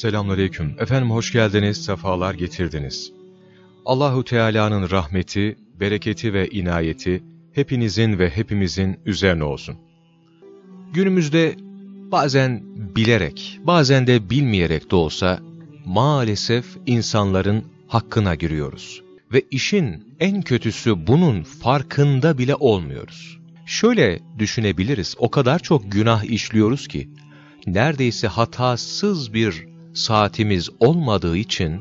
Selamünaleyküm. Efendim hoş geldiniz, sefalar getirdiniz. Allahu Teala'nın rahmeti, bereketi ve inayeti hepinizin ve hepimizin üzerine olsun. Günümüzde bazen bilerek, bazen de bilmeyerek de olsa maalesef insanların hakkına giriyoruz. Ve işin en kötüsü bunun farkında bile olmuyoruz. Şöyle düşünebiliriz, o kadar çok günah işliyoruz ki, neredeyse hatasız bir saatimiz olmadığı için,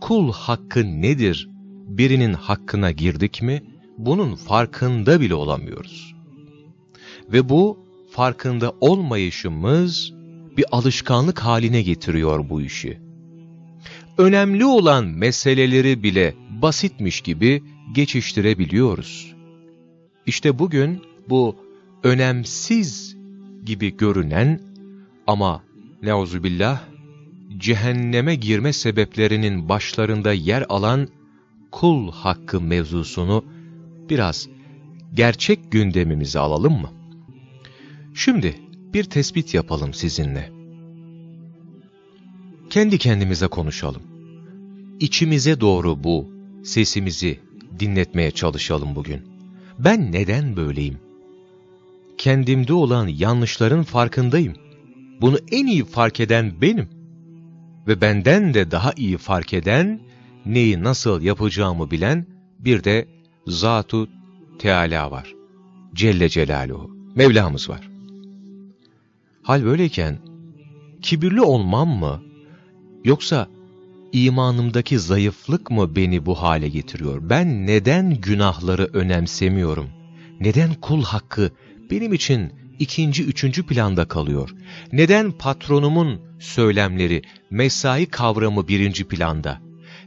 kul hakkı nedir, birinin hakkına girdik mi, bunun farkında bile olamıyoruz. Ve bu farkında olmayışımız bir alışkanlık haline getiriyor bu işi. Önemli olan meseleleri bile basitmiş gibi geçiştirebiliyoruz. İşte bugün bu önemsiz gibi görünen ama neuzubillah cehenneme girme sebeplerinin başlarında yer alan kul hakkı mevzusunu biraz gerçek gündemimize alalım mı? Şimdi bir tespit yapalım sizinle. Kendi kendimize konuşalım. İçimize doğru bu sesimizi dinletmeye çalışalım bugün. Ben neden böyleyim? Kendimde olan yanlışların farkındayım. Bunu en iyi fark eden benim. Ve benden de daha iyi fark eden, neyi nasıl yapacağımı bilen bir de Zatu Teala var. Celle Celaluhu. Mevlamız var. Hal böyleyken kibirli olmam mı yoksa imanımdaki zayıflık mı beni bu hale getiriyor? Ben neden günahları önemsemiyorum? Neden kul hakkı benim için ikinci, üçüncü planda kalıyor? Neden patronumun söylemleri, mesai kavramı birinci planda?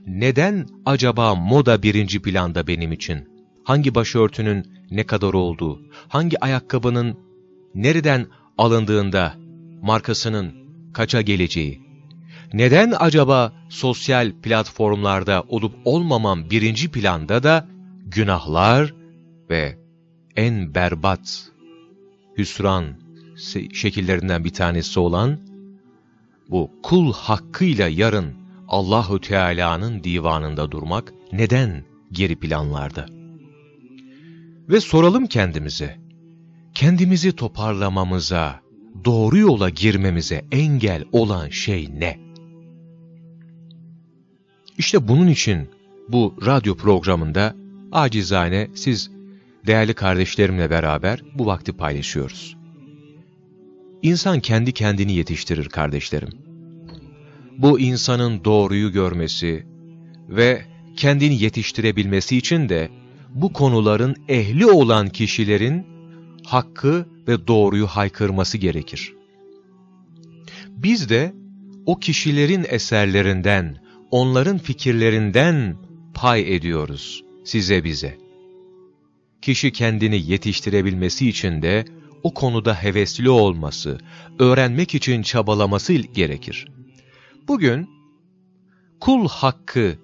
Neden acaba moda birinci planda benim için? Hangi başörtünün ne kadar olduğu, hangi ayakkabının nereden alındığında markasının kaça geleceği, neden acaba sosyal platformlarda olup olmamam birinci planda da günahlar ve en berbat hüsran şekillerinden bir tanesi olan bu kul hakkıyla yarın Allahu Teala'nın divanında durmak neden geri planlarda? Ve soralım kendimize, kendimizi toparlamamıza, doğru yola girmemize engel olan şey ne? İşte bunun için bu radyo programında acizane siz değerli kardeşlerimle beraber bu vakti paylaşıyoruz. İnsan kendi kendini yetiştirir kardeşlerim. Bu insanın doğruyu görmesi ve kendini yetiştirebilmesi için de bu konuların ehli olan kişilerin hakkı ve doğruyu haykırması gerekir. Biz de o kişilerin eserlerinden, onların fikirlerinden pay ediyoruz size bize. Kişi kendini yetiştirebilmesi için de o konuda hevesli olması, öğrenmek için çabalaması gerekir. Bugün kul hakkı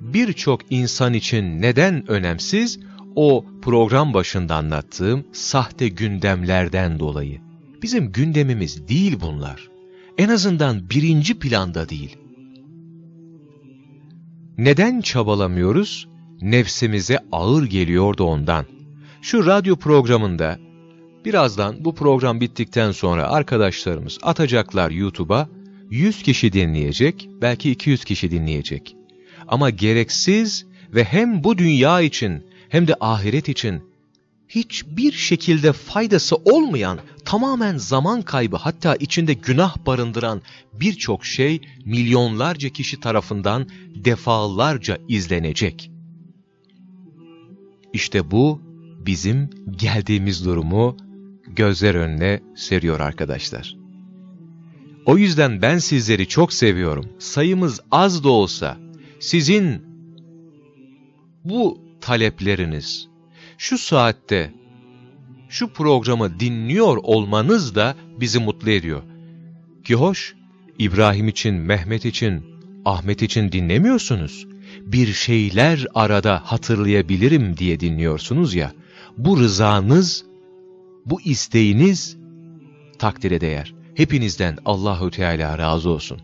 birçok insan için neden önemsiz? O program başında anlattığım sahte gündemlerden dolayı. Bizim gündemimiz değil bunlar. En azından birinci planda değil. Neden çabalamıyoruz? Nefsimize ağır geliyor da ondan. Şu radyo programında birazdan bu program bittikten sonra arkadaşlarımız atacaklar YouTube'a 100 kişi dinleyecek, belki 200 kişi dinleyecek. Ama gereksiz ve hem bu dünya için hem de ahiret için hiçbir şekilde faydası olmayan, tamamen zaman kaybı hatta içinde günah barındıran birçok şey milyonlarca kişi tarafından defalarca izlenecek. İşte bu bizim geldiğimiz durumu gözler önüne seriyor arkadaşlar. O yüzden ben sizleri çok seviyorum. Sayımız az da olsa sizin bu talepleriniz şu saatte şu programı dinliyor olmanız da bizi mutlu ediyor. Ki hoş, İbrahim için, Mehmet için, Ahmet için dinlemiyorsunuz. Bir şeyler arada hatırlayabilirim diye dinliyorsunuz ya. Bu rızanız, bu isteğiniz takdire değer. Hepinizden Allahü Teala razı olsun.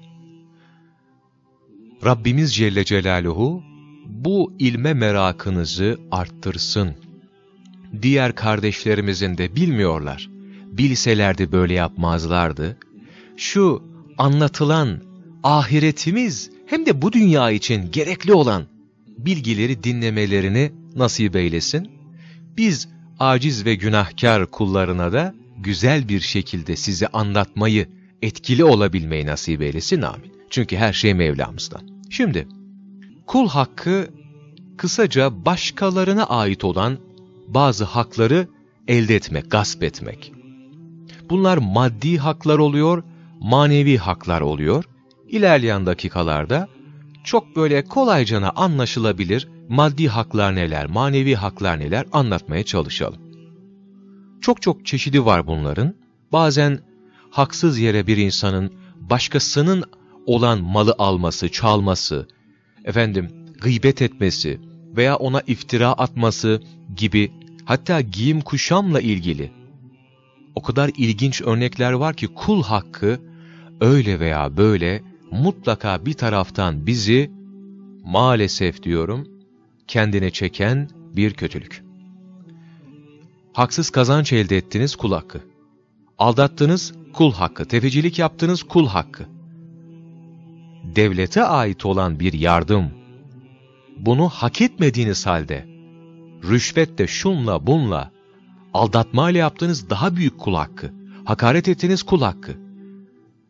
Rabbimiz Celle Celaluhu bu ilme merakınızı arttırsın. Diğer kardeşlerimizin de bilmiyorlar. Bilselerdi böyle yapmazlardı. Şu anlatılan ahiretimiz hem de bu dünya için gerekli olan bilgileri dinlemelerini nasip eylesin. Biz aciz ve günahkar kullarına da güzel bir şekilde size anlatmayı, etkili olabilmeyi nasip eylesin amin. Çünkü her şey Mevlamızdan. Şimdi, kul hakkı kısaca başkalarına ait olan bazı hakları elde etmek, gasp etmek. Bunlar maddi haklar oluyor, manevi haklar oluyor. İlerleyen dakikalarda çok böyle kolaycana anlaşılabilir maddi haklar neler, manevi haklar neler anlatmaya çalışalım. Çok çok çeşidi var bunların. Bazen haksız yere bir insanın başkasının olan malı alması, çalması, efendim gıybet etmesi veya ona iftira atması gibi hatta giyim kuşamla ilgili o kadar ilginç örnekler var ki kul hakkı öyle veya böyle mutlaka bir taraftan bizi maalesef diyorum kendine çeken bir kötülük. Haksız kazanç elde ettiniz kul hakkı. Aldattınız kul hakkı. Tefecilik yaptınız kul hakkı. Devlete ait olan bir yardım, bunu hak etmediğiniz halde, rüşvetle, şunla, bunla, aldatmayla yaptığınız daha büyük kul hakkı, hakaret ettiğiniz kul hakkı.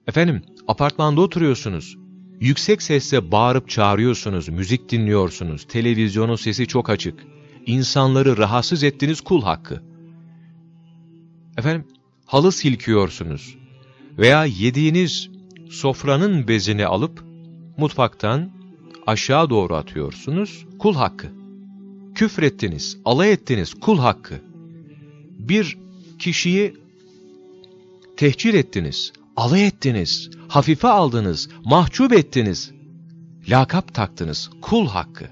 Efendim, apartmanda oturuyorsunuz, yüksek sesle bağırıp çağırıyorsunuz, müzik dinliyorsunuz, televizyonun sesi çok açık, insanları rahatsız ettiğiniz kul hakkı. Efendim, halı silkiyorsunuz veya yediğiniz sofranın bezini alıp mutfaktan aşağı doğru atıyorsunuz, kul hakkı. Küfrettiniz, alay ettiniz, kul hakkı. Bir kişiyi tehcir ettiniz, alay ettiniz, hafife aldınız, mahcup ettiniz, lakap taktınız, kul hakkı.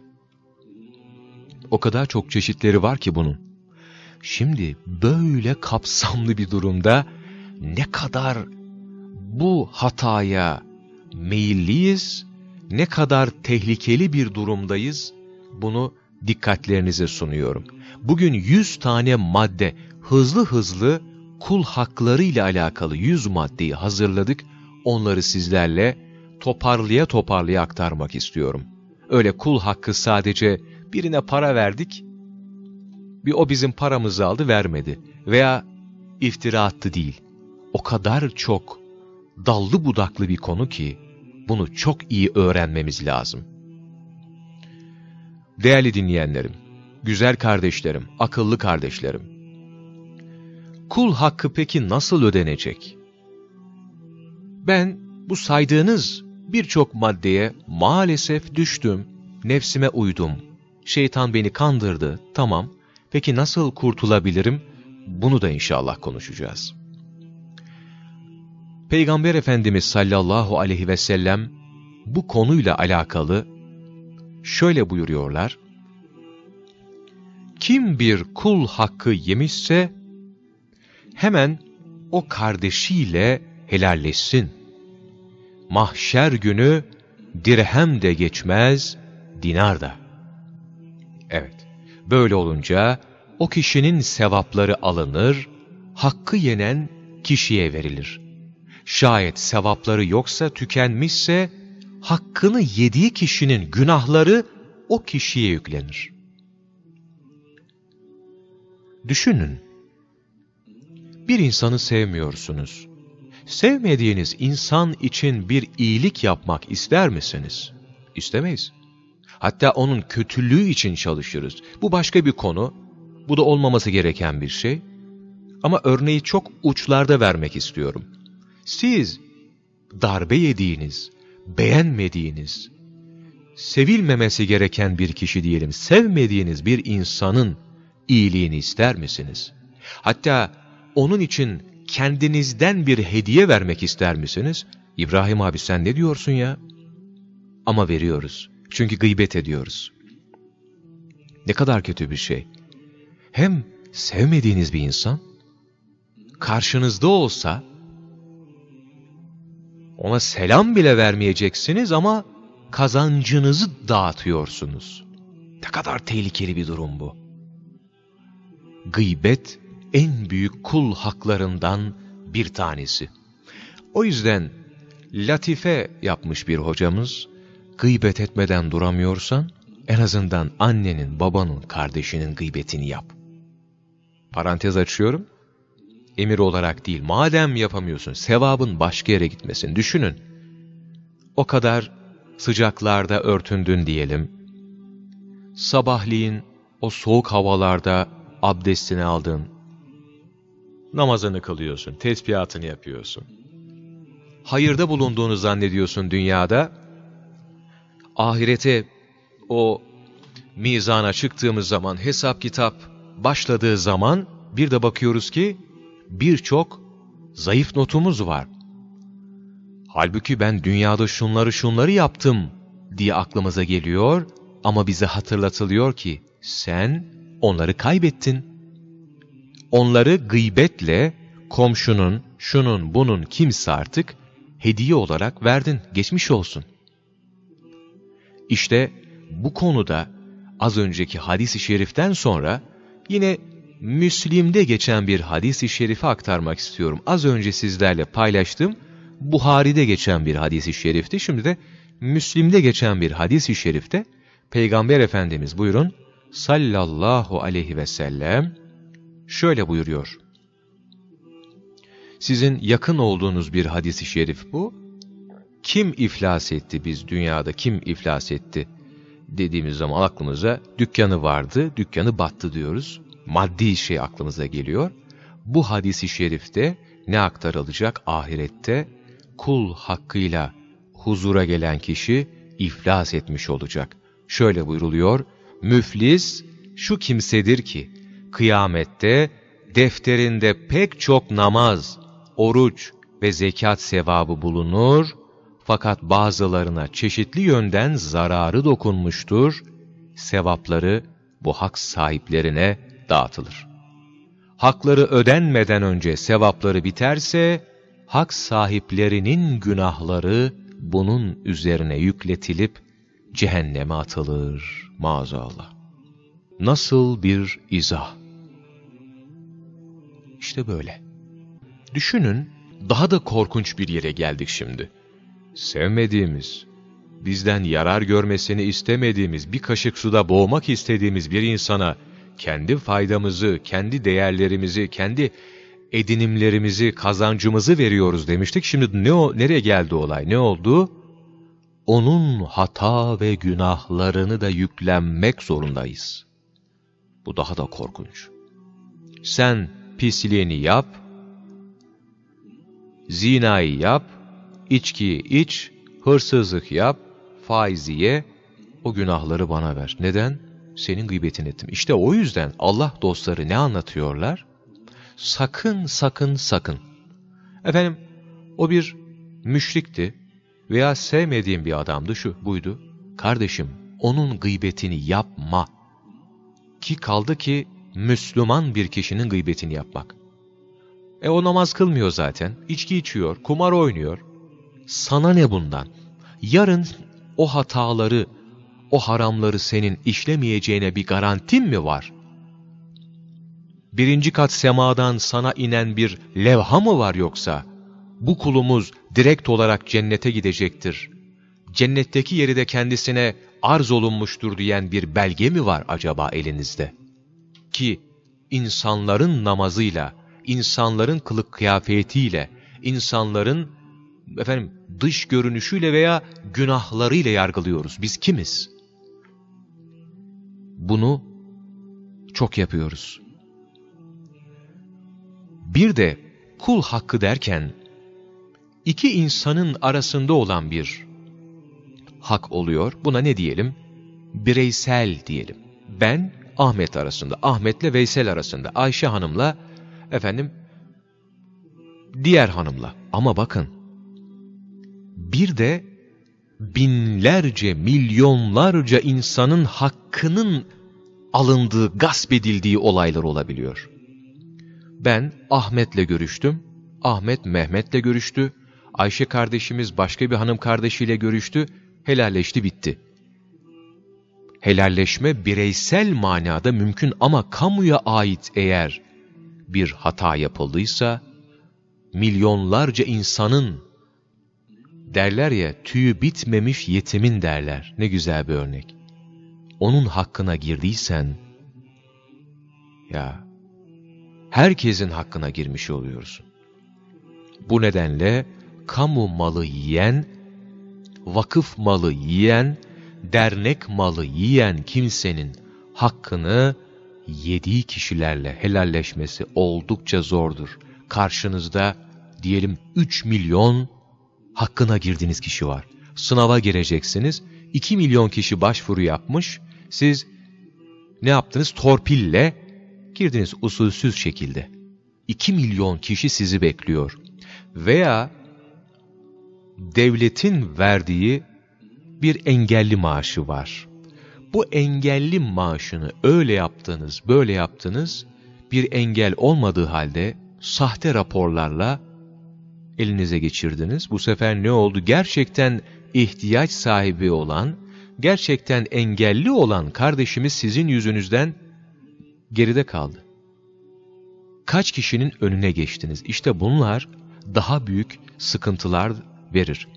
O kadar çok çeşitleri var ki bunun. Şimdi böyle kapsamlı bir durumda ne kadar bu hataya meyilliyiz, ne kadar tehlikeli bir durumdayız, bunu dikkatlerinize sunuyorum. Bugün yüz tane madde hızlı hızlı kul hakları ile alakalı yüz maddeyi hazırladık. Onları sizlerle toparlıya toparlıya aktarmak istiyorum. Öyle kul hakkı sadece birine para verdik, bir o bizim paramızı aldı vermedi veya iftira attı değil. O kadar çok dallı budaklı bir konu ki bunu çok iyi öğrenmemiz lazım. Değerli dinleyenlerim, güzel kardeşlerim, akıllı kardeşlerim. Kul hakkı peki nasıl ödenecek? Ben bu saydığınız birçok maddeye maalesef düştüm, nefsime uydum. Şeytan beni kandırdı, tamam. Peki nasıl kurtulabilirim? Bunu da inşallah konuşacağız. Peygamber Efendimiz sallallahu aleyhi ve sellem bu konuyla alakalı şöyle buyuruyorlar. Kim bir kul hakkı yemişse hemen o kardeşiyle helalleşsin. Mahşer günü dirhem de geçmez, dinar da. Evet, böyle olunca o kişinin sevapları alınır, hakkı yenen kişiye verilir. Şayet sevapları yoksa, tükenmişse, hakkını yediği kişinin günahları o kişiye yüklenir. Düşünün, bir insanı sevmiyorsunuz. Sevmediğiniz insan için bir iyilik yapmak ister misiniz? İstemeyiz. Hatta onun kötülüğü için çalışırız. Bu başka bir konu. Bu da olmaması gereken bir şey. Ama örneği çok uçlarda vermek istiyorum. Siz darbe yediğiniz, beğenmediğiniz, sevilmemesi gereken bir kişi diyelim, sevmediğiniz bir insanın iyiliğini ister misiniz? Hatta onun için kendinizden bir hediye vermek ister misiniz? İbrahim abi sen ne diyorsun ya? Ama veriyoruz. Çünkü gıybet ediyoruz. Ne kadar kötü bir şey. Hem sevmediğiniz bir insan, karşınızda olsa, ona selam bile vermeyeceksiniz ama kazancınızı dağıtıyorsunuz. Ne kadar tehlikeli bir durum bu. Gıybet en büyük kul haklarından bir tanesi. O yüzden latife yapmış bir hocamız, gıybet etmeden duramıyorsan, en azından annenin, babanın, kardeşinin gıybetini yap. Parantez açıyorum. Emir olarak değil, madem yapamıyorsun, sevabın başka yere gitmesin. Düşünün, o kadar sıcaklarda örtündün diyelim. Sabahleyin o soğuk havalarda abdestini aldın. Namazını kılıyorsun, tesbihatını yapıyorsun. Hayırda bulunduğunu zannediyorsun dünyada. Ahirete o mizana çıktığımız zaman, hesap kitap başladığı zaman bir de bakıyoruz ki birçok zayıf notumuz var. Halbuki ben dünyada şunları şunları yaptım diye aklımıza geliyor ama bize hatırlatılıyor ki sen onları kaybettin. Onları gıybetle komşunun, şunun, bunun kimse artık hediye olarak verdin. Geçmiş olsun. İşte bu konuda az önceki hadis-i şeriften sonra yine Müslim'de geçen bir hadis-i şerifi aktarmak istiyorum. Az önce sizlerle paylaştım. Buhari'de geçen bir hadis-i şerifti. Şimdi de Müslim'de geçen bir hadis-i şerifte Peygamber Efendimiz buyurun sallallahu aleyhi ve sellem şöyle buyuruyor. Sizin yakın olduğunuz bir hadis-i şerif bu. Kim iflas etti biz dünyada kim iflas etti dediğimiz zaman aklımıza dükkanı vardı, dükkanı battı diyoruz. Maddi şey aklımıza geliyor. Bu hadisi şerifte ne aktarılacak ahirette? Kul hakkıyla huzura gelen kişi iflas etmiş olacak. Şöyle buyruluyor, müflis şu kimsedir ki, kıyamette defterinde pek çok namaz, oruç ve zekat sevabı bulunur, fakat bazılarına çeşitli yönden zararı dokunmuştur, sevapları bu hak sahiplerine dağıtılır. Hakları ödenmeden önce sevapları biterse, hak sahiplerinin günahları bunun üzerine yükletilip cehenneme atılır maazallah. Nasıl bir izah? İşte böyle. Düşünün, daha da korkunç bir yere geldik şimdi. Sevmediğimiz, bizden yarar görmesini istemediğimiz, bir kaşık suda boğmak istediğimiz bir insana kendi faydamızı, kendi değerlerimizi, kendi edinimlerimizi, kazancımızı veriyoruz demiştik. Şimdi ne o, nereye geldi olay? Ne oldu? Onun hata ve günahlarını da yüklenmek zorundayız. Bu daha da korkunç. Sen pisliğini yap, zinayı yap, içkiyi iç, hırsızlık yap, faizi ye, o günahları bana ver. Neden? Senin gıybetin ettim. İşte o yüzden Allah dostları ne anlatıyorlar? Sakın, sakın, sakın. Efendim, o bir müşrikti veya sevmediğim bir adamdı şu, buydu. Kardeşim, onun gıybetini yapma. Ki kaldı ki Müslüman bir kişinin gıybetini yapmak. E o namaz kılmıyor zaten, içki içiyor, kumar oynuyor. Sana ne bundan? Yarın o hataları, o haramları senin işlemeyeceğine bir garantin mi var? Birinci kat semadan sana inen bir levha mı var yoksa? Bu kulumuz direkt olarak cennete gidecektir. Cennetteki yeri de kendisine arz olunmuştur diyen bir belge mi var acaba elinizde? Ki insanların namazıyla, insanların kılık kıyafetiyle, insanların efendim dış görünüşüyle veya günahlarıyla yargılıyoruz. Biz kimiz? Bunu çok yapıyoruz. Bir de kul hakkı derken iki insanın arasında olan bir hak oluyor. Buna ne diyelim? Bireysel diyelim. Ben Ahmet arasında, Ahmet'le Veysel arasında, Ayşe hanımla efendim diğer hanımla. Ama bakın bir de binlerce, milyonlarca insanın hakkının alındığı, gasp edildiği olaylar olabiliyor. Ben Ahmet'le görüştüm, Ahmet Mehmet'le görüştü, Ayşe kardeşimiz başka bir hanım kardeşiyle görüştü. Helalleşti bitti. Helalleşme bireysel manada mümkün ama kamuya ait eğer bir hata yapıldıysa, milyonlarca insanın derler ya tüyü bitmemiş yetimin derler. Ne güzel bir örnek. Onun hakkına girdiysen ya herkesin hakkına girmiş oluyorsun. Bu nedenle kamu malı yiyen, vakıf malı yiyen, dernek malı yiyen kimsenin hakkını yediği kişilerle helalleşmesi oldukça zordur. Karşınızda diyelim 3 milyon hakkına girdiğiniz kişi var. Sınava gireceksiniz. 2 milyon kişi başvuru yapmış. Siz ne yaptınız? Torpille girdiniz usulsüz şekilde. 2 milyon kişi sizi bekliyor. Veya devletin verdiği bir engelli maaşı var. Bu engelli maaşını öyle yaptınız, böyle yaptınız, bir engel olmadığı halde sahte raporlarla elinize geçirdiniz. Bu sefer ne oldu? Gerçekten ihtiyaç sahibi olan, gerçekten engelli olan kardeşimiz sizin yüzünüzden geride kaldı. Kaç kişinin önüne geçtiniz? İşte bunlar daha büyük sıkıntılar verir.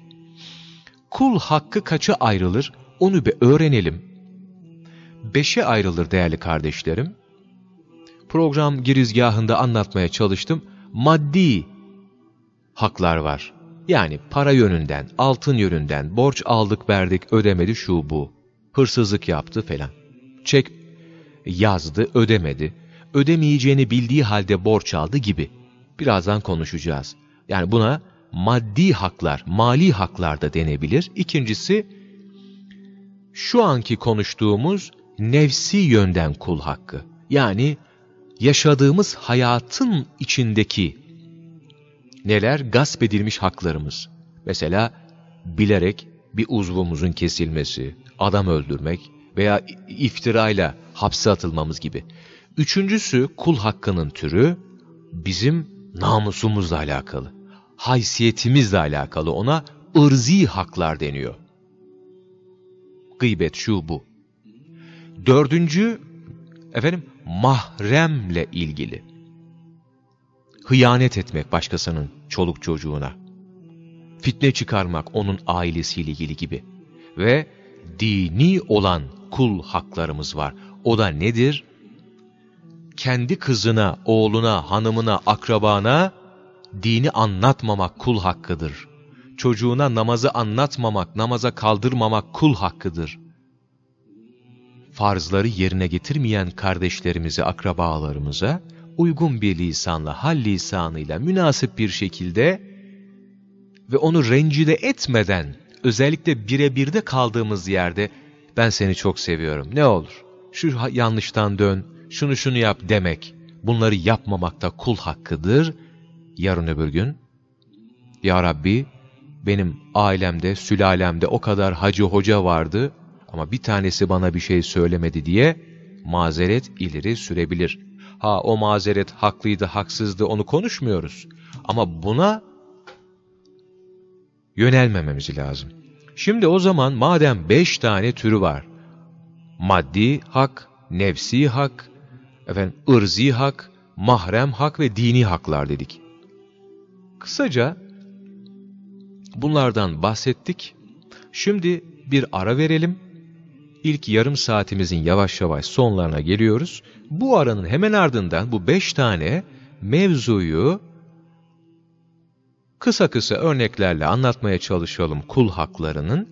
Kul hakkı kaça ayrılır? Onu bir öğrenelim. Beşe ayrılır değerli kardeşlerim. Program girizgahında anlatmaya çalıştım. Maddi haklar var. Yani para yönünden, altın yönünden, borç aldık verdik ödemedi şu bu. Hırsızlık yaptı falan. Çek yazdı ödemedi. Ödemeyeceğini bildiği halde borç aldı gibi. Birazdan konuşacağız. Yani buna maddi haklar, mali haklar da denebilir. İkincisi, şu anki konuştuğumuz nefsi yönden kul hakkı. Yani yaşadığımız hayatın içindeki neler gasp edilmiş haklarımız. Mesela bilerek bir uzvumuzun kesilmesi, adam öldürmek veya iftirayla hapse atılmamız gibi. Üçüncüsü kul hakkının türü bizim namusumuzla alakalı. Haysiyetimizle alakalı ona ırzi haklar deniyor. Gıybet şu bu. Dördüncü, efendim mahremle ilgili. Hıyanet etmek başkasının çoluk çocuğuna. Fitne çıkarmak onun ailesiyle ilgili gibi. Ve dini olan kul haklarımız var. O da nedir? Kendi kızına, oğluna, hanımına, akrabana dini anlatmamak kul hakkıdır. Çocuğuna namazı anlatmamak, namaza kaldırmamak kul hakkıdır. Farzları yerine getirmeyen kardeşlerimize, akrabalarımıza uygun bir lisanla, hal lisanıyla, münasip bir şekilde ve onu rencide etmeden, özellikle birebirde kaldığımız yerde ben seni çok seviyorum, ne olur, şu yanlıştan dön, şunu şunu yap demek, bunları yapmamak da kul hakkıdır. Yarın öbür gün, Ya Rabbi, benim ailemde, sülalemde o kadar hacı hoca vardı ama bir tanesi bana bir şey söylemedi diye mazeret ileri sürebilir. Ha o mazeret haklıydı, haksızdı onu konuşmuyoruz. Ama buna yönelmememiz lazım. Şimdi o zaman madem beş tane türü var. Maddi hak, nefsi hak, efendim ırzi hak, mahrem hak ve dini haklar dedik. Kısaca bunlardan bahsettik. Şimdi bir ara verelim. İlk yarım saatimizin yavaş yavaş sonlarına geliyoruz. Bu aranın hemen ardından bu beş tane mevzuyu kısa kısa örneklerle anlatmaya çalışalım kul haklarının.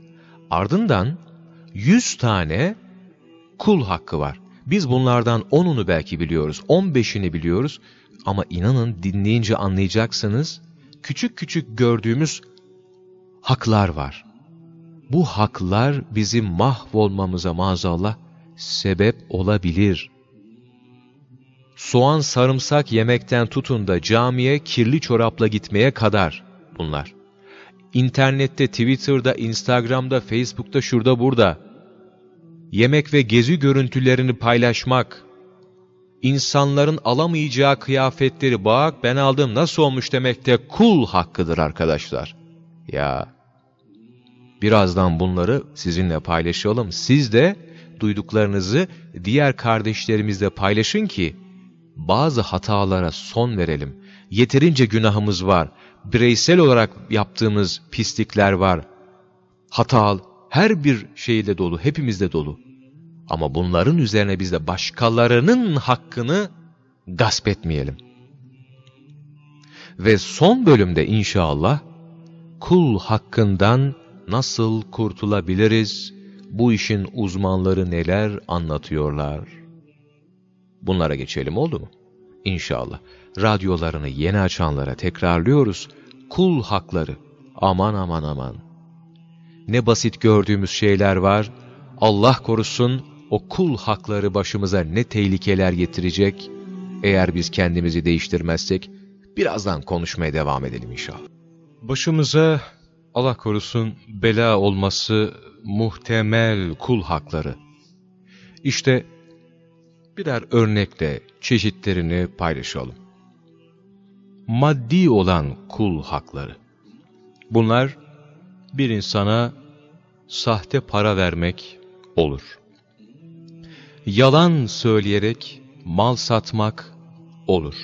Ardından yüz tane kul hakkı var. Biz bunlardan onunu belki biliyoruz, on beşini biliyoruz ama inanın dinleyince anlayacaksınız küçük küçük gördüğümüz haklar var. Bu haklar bizim mahvolmamıza maazallah sebep olabilir. Soğan sarımsak yemekten tutun da camiye kirli çorapla gitmeye kadar bunlar. İnternette, Twitter'da, Instagram'da, Facebook'ta, şurada burada yemek ve gezi görüntülerini paylaşmak, insanların alamayacağı kıyafetleri bak ben aldım nasıl olmuş demek de kul hakkıdır arkadaşlar. Ya Birazdan bunları sizinle paylaşalım. Siz de duyduklarınızı diğer kardeşlerimizle paylaşın ki bazı hatalara son verelim. Yeterince günahımız var. Bireysel olarak yaptığımız pislikler var. Hata, her bir şeyle dolu, hepimizde dolu. Ama bunların üzerine biz de başkalarının hakkını gasp etmeyelim. Ve son bölümde inşallah kul hakkından nasıl kurtulabiliriz, bu işin uzmanları neler anlatıyorlar. Bunlara geçelim oldu mu? İnşallah. Radyolarını yeni açanlara tekrarlıyoruz. Kul hakları. Aman aman aman. Ne basit gördüğümüz şeyler var. Allah korusun o kul hakları başımıza ne tehlikeler getirecek. Eğer biz kendimizi değiştirmezsek birazdan konuşmaya devam edelim inşallah. Başımıza Allah korusun bela olması muhtemel kul hakları. İşte birer örnekle çeşitlerini paylaşalım. Maddi olan kul hakları. Bunlar bir insana sahte para vermek olur. Yalan söyleyerek mal satmak olur.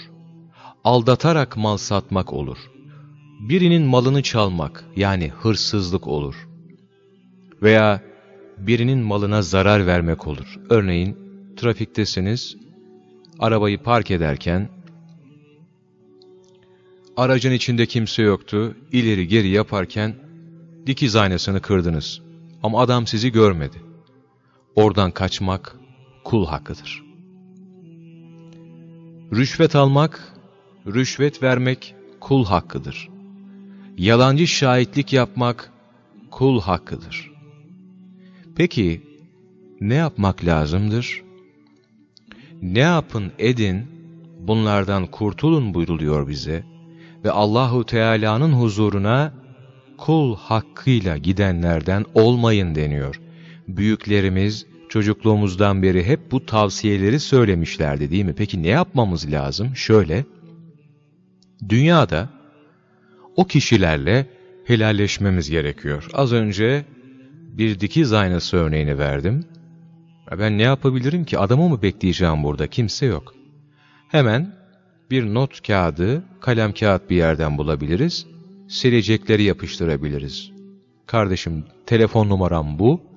Aldatarak mal satmak olur. Birinin malını çalmak yani hırsızlık olur. Veya birinin malına zarar vermek olur. Örneğin trafiktesiniz, arabayı park ederken aracın içinde kimse yoktu, ileri geri yaparken dikiz aynasını kırdınız. Ama adam sizi görmedi. Oradan kaçmak kul hakkıdır. Rüşvet almak, rüşvet vermek kul hakkıdır. Yalancı şahitlik yapmak kul hakkıdır. Peki ne yapmak lazımdır? Ne yapın edin, bunlardan kurtulun buyruluyor bize ve Allahu Teala'nın huzuruna kul hakkıyla gidenlerden olmayın deniyor. Büyüklerimiz çocukluğumuzdan beri hep bu tavsiyeleri söylemişlerdi değil mi? Peki ne yapmamız lazım? Şöyle, dünyada o kişilerle helalleşmemiz gerekiyor. Az önce bir dikiz aynası örneğini verdim. Ben ne yapabilirim ki? Adamı mı bekleyeceğim burada? Kimse yok. Hemen bir not kağıdı, kalem kağıt bir yerden bulabiliriz. Silecekleri yapıştırabiliriz. Kardeşim telefon numaram bu.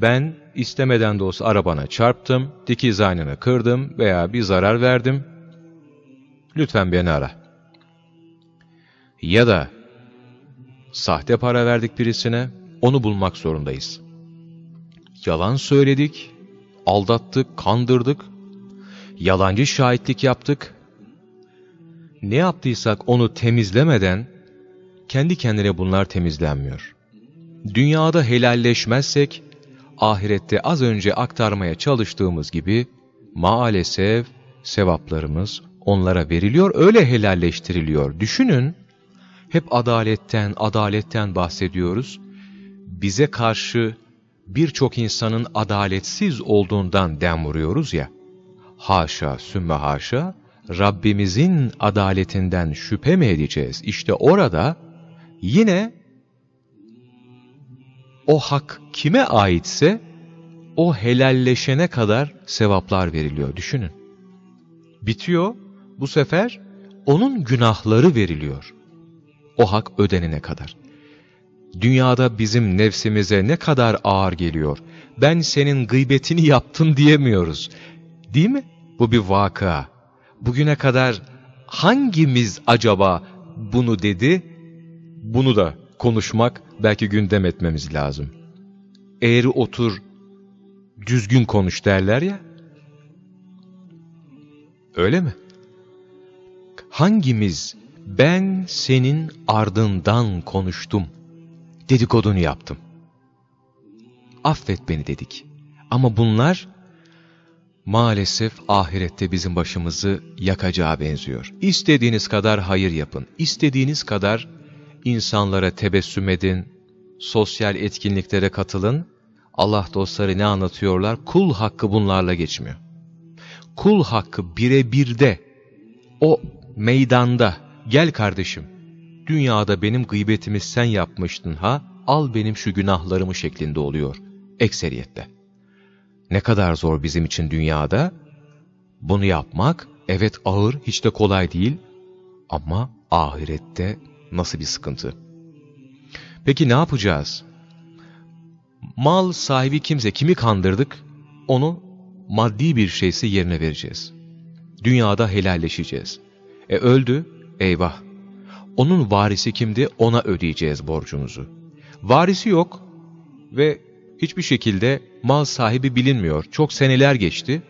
Ben istemeden de olsa arabana çarptım, dikiz aynını kırdım veya bir zarar verdim. Lütfen beni ara. Ya da sahte para verdik birisine, onu bulmak zorundayız. Yalan söyledik, aldattık, kandırdık, yalancı şahitlik yaptık. Ne yaptıysak onu temizlemeden kendi kendine bunlar temizlenmiyor. Dünyada helalleşmezsek, ahirette az önce aktarmaya çalıştığımız gibi maalesef sevaplarımız onlara veriliyor, öyle helalleştiriliyor. Düşünün, hep adaletten, adaletten bahsediyoruz. Bize karşı birçok insanın adaletsiz olduğundan dem vuruyoruz ya. Haşa, sümme haşa, Rabbimizin adaletinden şüphe mi edeceğiz? İşte orada yine o hak kime aitse o helalleşene kadar sevaplar veriliyor. Düşünün. Bitiyor, bu sefer onun günahları veriliyor. O hak ödenene kadar. Dünyada bizim nefsimize ne kadar ağır geliyor. Ben senin gıybetini yaptım diyemiyoruz. Değil mi? Bu bir vaka. Bugüne kadar hangimiz acaba bunu dedi? Bunu da konuşmak, belki gündem etmemiz lazım. Eğri otur, düzgün konuş derler ya. Öyle mi? Hangimiz ben senin ardından konuştum, dedikodunu yaptım. Affet beni dedik. Ama bunlar maalesef ahirette bizim başımızı yakacağı benziyor. İstediğiniz kadar hayır yapın, istediğiniz kadar insanlara tebessüm edin, sosyal etkinliklere katılın. Allah dostları ne anlatıyorlar? Kul hakkı bunlarla geçmiyor. Kul hakkı birebirde, o meydanda, gel kardeşim, dünyada benim gıybetimi sen yapmıştın ha, al benim şu günahlarımı şeklinde oluyor ekseriyette. Ne kadar zor bizim için dünyada. Bunu yapmak evet ağır hiç de kolay değil ama ahirette nasıl bir sıkıntı. Peki ne yapacağız? Mal sahibi kimse kimi kandırdık onu maddi bir şeyse yerine vereceğiz. Dünyada helalleşeceğiz. E öldü, eyvah. Onun varisi kimdi? Ona ödeyeceğiz borcumuzu. Varisi yok ve hiçbir şekilde mal sahibi bilinmiyor. Çok seneler geçti.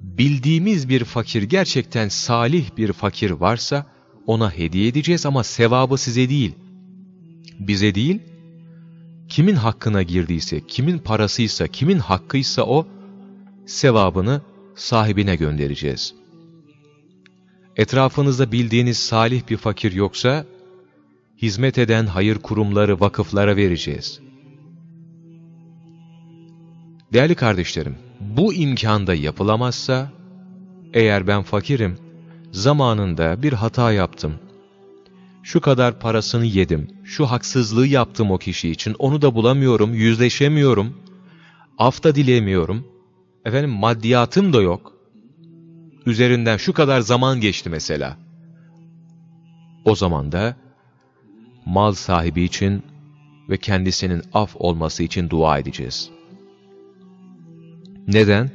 Bildiğimiz bir fakir, gerçekten salih bir fakir varsa ona hediye edeceğiz ama sevabı size değil. Bize değil, kimin hakkına girdiyse, kimin parasıysa, kimin hakkıysa o, sevabını sahibine göndereceğiz. Etrafınızda bildiğiniz salih bir fakir yoksa, hizmet eden hayır kurumları, vakıflara vereceğiz. Değerli kardeşlerim, bu imkanda yapılamazsa, eğer ben fakirim, zamanında bir hata yaptım, şu kadar parasını yedim, şu haksızlığı yaptım o kişi için, onu da bulamıyorum, yüzleşemiyorum, af da dilemiyorum, efendim maddiyatım da yok, üzerinden şu kadar zaman geçti mesela. O zaman da mal sahibi için ve kendisinin af olması için dua edeceğiz. Neden?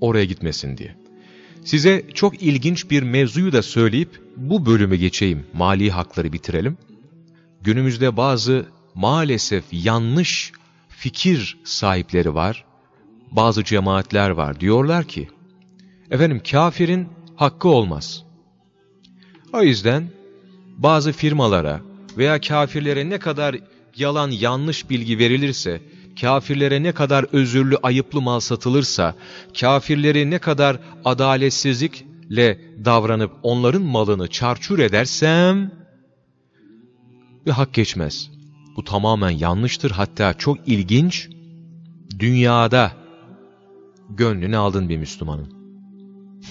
Oraya gitmesin diye. Size çok ilginç bir mevzuyu da söyleyip bu bölümü geçeyim, mali hakları bitirelim. Günümüzde bazı maalesef yanlış fikir sahipleri var, bazı cemaatler var. Diyorlar ki, efendim kafirin hakkı olmaz. O yüzden bazı firmalara veya kafirlere ne kadar yalan yanlış bilgi verilirse, kafirlere ne kadar özürlü ayıplı mal satılırsa, kafirleri ne kadar adaletsizlikle davranıp onların malını çarçur edersem, bir hak geçmez. Bu tamamen yanlıştır hatta çok ilginç, dünyada gönlünü aldın bir Müslümanın.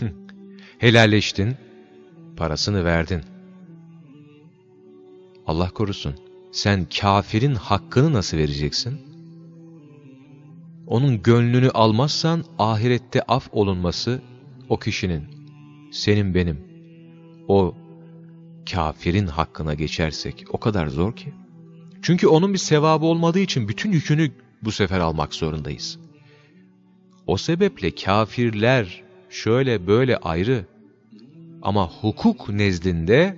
Helalleştin, parasını verdin. Allah korusun, sen kafirin hakkını nasıl vereceksin? Onun gönlünü almazsan ahirette af olunması o kişinin, senin benim, o kafirin hakkına geçersek o kadar zor ki. Çünkü onun bir sevabı olmadığı için bütün yükünü bu sefer almak zorundayız. O sebeple kafirler şöyle böyle ayrı ama hukuk nezdinde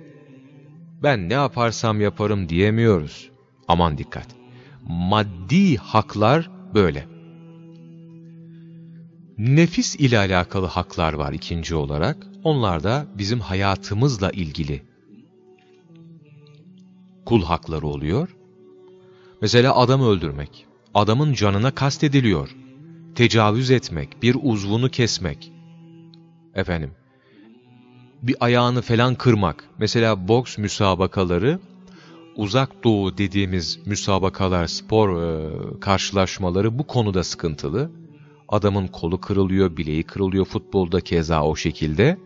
ben ne yaparsam yaparım diyemiyoruz. Aman dikkat. Maddi haklar böyle. Nefis ile alakalı haklar var ikinci olarak. Onlar da bizim hayatımızla ilgili kul hakları oluyor. Mesela adam öldürmek, adamın canına kastediliyor, tecavüz etmek, bir uzvunu kesmek, efendim, bir ayağını falan kırmak. Mesela boks müsabakaları, uzak doğu dediğimiz müsabakalar, spor e, karşılaşmaları bu konuda sıkıntılı. Adamın kolu kırılıyor, bileği kırılıyor, futbolda keza o şekilde.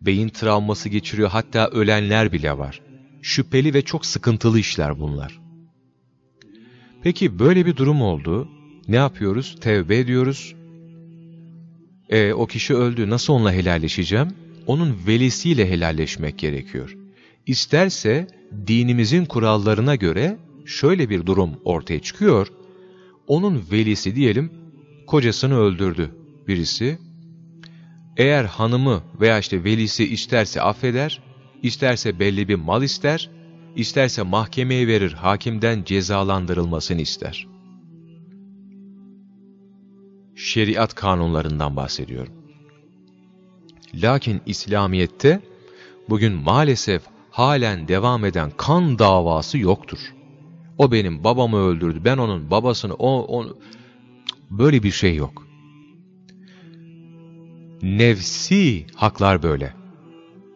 Beyin travması geçiriyor, hatta ölenler bile var. Şüpheli ve çok sıkıntılı işler bunlar. Peki böyle bir durum oldu. Ne yapıyoruz? Tevbe ediyoruz. E, o kişi öldü. Nasıl onunla helalleşeceğim? Onun velisiyle helalleşmek gerekiyor. İsterse dinimizin kurallarına göre şöyle bir durum ortaya çıkıyor. Onun velisi diyelim kocasını öldürdü birisi. Eğer hanımı veya işte velisi isterse affeder, isterse belli bir mal ister, isterse mahkemeye verir, hakimden cezalandırılmasını ister. Şeriat kanunlarından bahsediyorum. Lakin İslamiyet'te bugün maalesef halen devam eden kan davası yoktur. O benim babamı öldürdü, ben onun babasını, o, o böyle bir şey yok. Nefsi haklar böyle.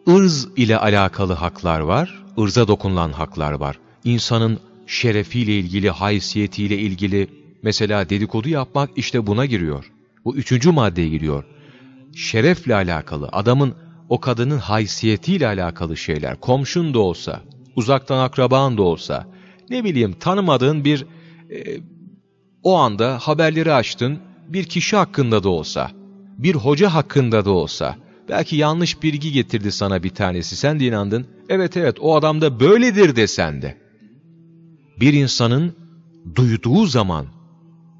Irz ile alakalı haklar var, ırza dokunulan haklar var. İnsanın şerefiyle ilgili, haysiyetiyle ilgili, mesela dedikodu yapmak işte buna giriyor. Bu üçüncü maddeye giriyor. Şerefle alakalı, adamın o kadının haysiyetiyle alakalı şeyler, komşun da olsa, uzaktan akraban da olsa, Ne bileyim tanımadığın bir e, o anda haberleri açtın bir kişi hakkında da olsa, bir hoca hakkında da olsa, belki yanlış bilgi getirdi sana bir tanesi, sen de inandın, evet evet o adam da böyledir desen de. Bir insanın duyduğu zaman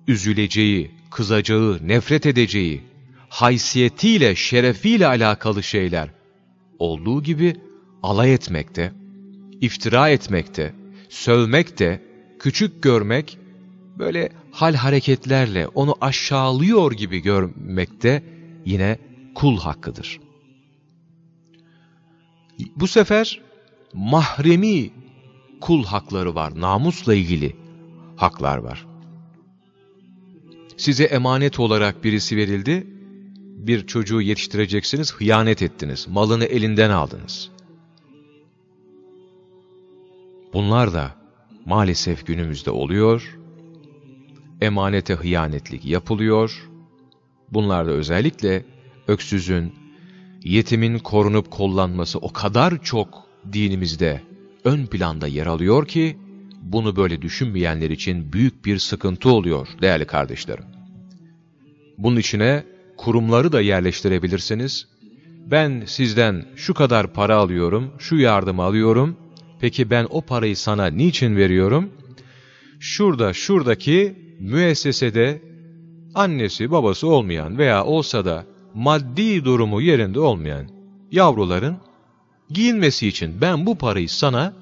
üzüleceği, kızacağı, nefret edeceği, haysiyetiyle, şerefiyle alakalı şeyler olduğu gibi alay etmekte, iftira etmekte, sövmekte, küçük görmek, böyle hal hareketlerle onu aşağılıyor gibi görmekte yine kul hakkıdır. Bu sefer mahremi kul hakları var, namusla ilgili haklar var. Size emanet olarak birisi verildi, bir çocuğu yetiştireceksiniz, hıyanet ettiniz, malını elinden aldınız. Bunlar da maalesef günümüzde oluyor, emanete hıyanetlik yapılıyor, bunlar da özellikle öksüzün, yetimin korunup kollanması o kadar çok dinimizde ön planda yer alıyor ki, bunu böyle düşünmeyenler için büyük bir sıkıntı oluyor değerli kardeşlerim. Bunun içine kurumları da yerleştirebilirsiniz. Ben sizden şu kadar para alıyorum, şu yardımı alıyorum. Peki ben o parayı sana niçin veriyorum? Şurada, şuradaki müessesede annesi babası olmayan veya olsa da maddi durumu yerinde olmayan yavruların giyinmesi için ben bu parayı sana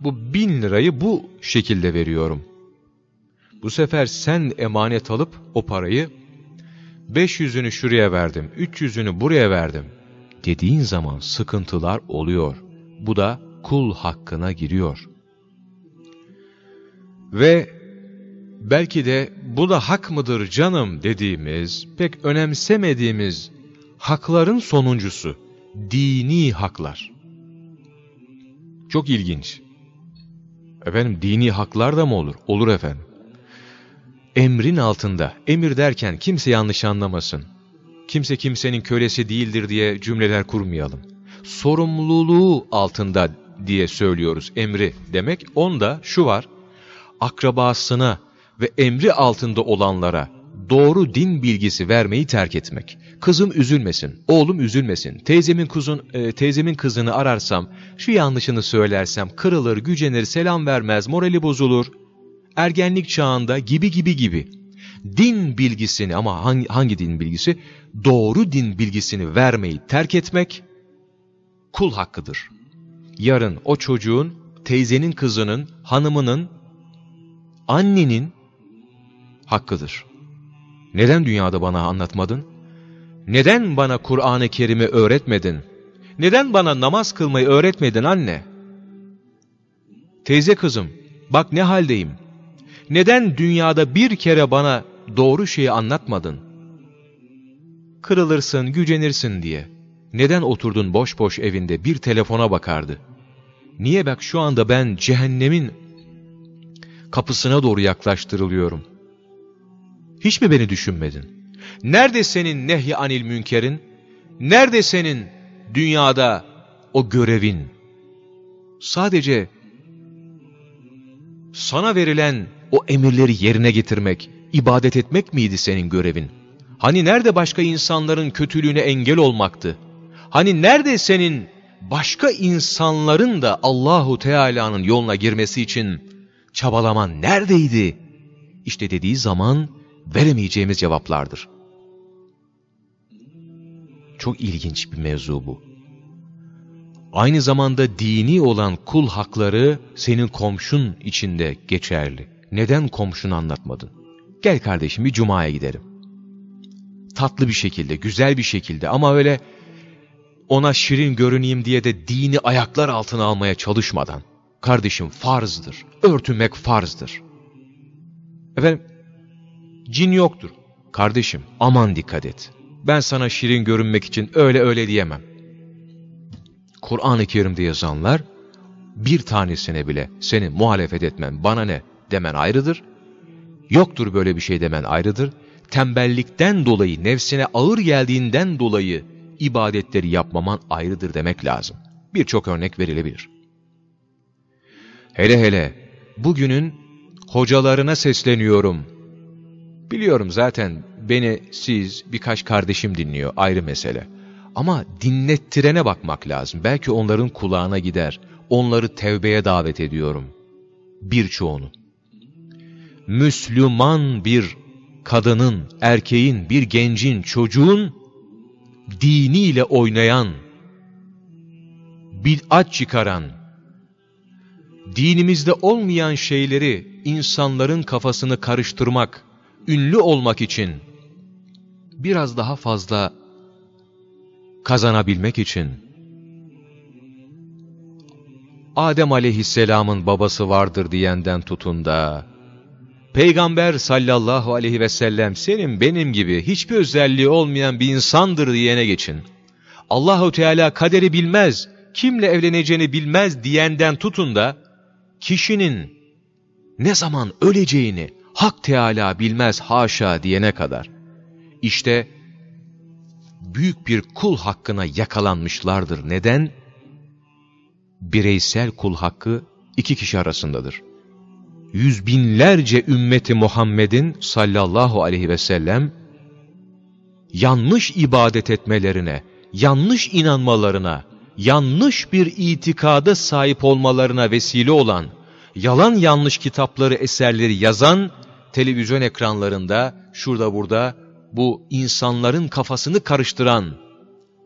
bu bin lirayı bu şekilde veriyorum. Bu sefer sen emanet alıp o parayı 500'ünü şuraya verdim, 300'ünü buraya verdim dediğin zaman sıkıntılar oluyor. Bu da kul hakkına giriyor. Ve belki de bu da hak mıdır canım dediğimiz, pek önemsemediğimiz hakların sonuncusu, dini haklar. Çok ilginç. Efendim dini haklar da mı olur? Olur efendim. Emrin altında, emir derken kimse yanlış anlamasın. Kimse kimsenin kölesi değildir diye cümleler kurmayalım. Sorumluluğu altında diye söylüyoruz emri demek. Onda şu var, akrabasına ve emri altında olanlara doğru din bilgisi vermeyi terk etmek. Kızım üzülmesin, oğlum üzülmesin, teyzemin, kuzun, e, teyzemin kızını ararsam, şu yanlışını söylersem kırılır, gücenir, selam vermez, morali bozulur. Ergenlik çağında gibi gibi gibi. Din bilgisini ama hangi, hangi din bilgisi? Doğru din bilgisini vermeyi terk etmek kul hakkıdır. Yarın o çocuğun, teyzenin kızının, hanımının, annenin hakkıdır. Neden dünyada bana anlatmadın? Neden bana Kur'an-ı Kerim'i öğretmedin? Neden bana namaz kılmayı öğretmedin anne? Teyze kızım, bak ne haldeyim. Neden dünyada bir kere bana doğru şeyi anlatmadın? Kırılırsın, gücenirsin diye. Neden oturdun boş boş evinde bir telefona bakardı? Niye bak şu anda ben cehennemin kapısına doğru yaklaştırılıyorum? Hiç mi beni düşünmedin? Nerede senin nehy anil münkerin? Nerede senin dünyada o görevin? Sadece sana verilen o emirleri yerine getirmek, ibadet etmek miydi senin görevin? Hani nerede başka insanların kötülüğüne engel olmaktı? Hani nerede senin başka insanların da Allahu Teala'nın yoluna girmesi için çabalaman neredeydi? İşte dediği zaman veremeyeceğimiz cevaplardır. Çok ilginç bir mevzu bu. Aynı zamanda dini olan kul hakları senin komşun içinde geçerli. Neden komşunu anlatmadın? Gel kardeşim bir cumaya gidelim. Tatlı bir şekilde, güzel bir şekilde ama öyle ona şirin görüneyim diye de dini ayaklar altına almaya çalışmadan. Kardeşim farzdır, örtünmek farzdır. Efendim, cin yoktur. Kardeşim aman dikkat et. Ben sana şirin görünmek için öyle öyle diyemem. Kur'an-ı Kerim'de yazanlar bir tanesine bile seni muhalefet etmen bana ne demen ayrıdır. Yoktur böyle bir şey demen ayrıdır. Tembellikten dolayı, nefsine ağır geldiğinden dolayı ibadetleri yapmaman ayrıdır demek lazım. Birçok örnek verilebilir. Hele hele bugünün hocalarına sesleniyorum. Biliyorum zaten beni siz birkaç kardeşim dinliyor ayrı mesele. Ama dinlettirene bakmak lazım. Belki onların kulağına gider. Onları tevbeye davet ediyorum. Birçoğunu. Müslüman bir kadının, erkeğin, bir gencin, çocuğun diniyle oynayan, bid'at çıkaran, dinimizde olmayan şeyleri insanların kafasını karıştırmak, ünlü olmak için biraz daha fazla kazanabilmek için Adem aleyhisselamın babası vardır diyenden tutun da Peygamber sallallahu aleyhi ve sellem senin benim gibi hiçbir özelliği olmayan bir insandır diyene geçin. Allahu Teala kaderi bilmez, kimle evleneceğini bilmez diyenden tutun da kişinin ne zaman öleceğini Hak Teala bilmez haşa diyene kadar. İşte büyük bir kul hakkına yakalanmışlardır. Neden? Bireysel kul hakkı iki kişi arasındadır. Yüz binlerce ümmeti Muhammed'in sallallahu aleyhi ve sellem yanlış ibadet etmelerine, yanlış inanmalarına, yanlış bir itikada sahip olmalarına vesile olan, yalan yanlış kitapları, eserleri yazan, televizyon ekranlarında, şurada burada bu insanların kafasını karıştıran,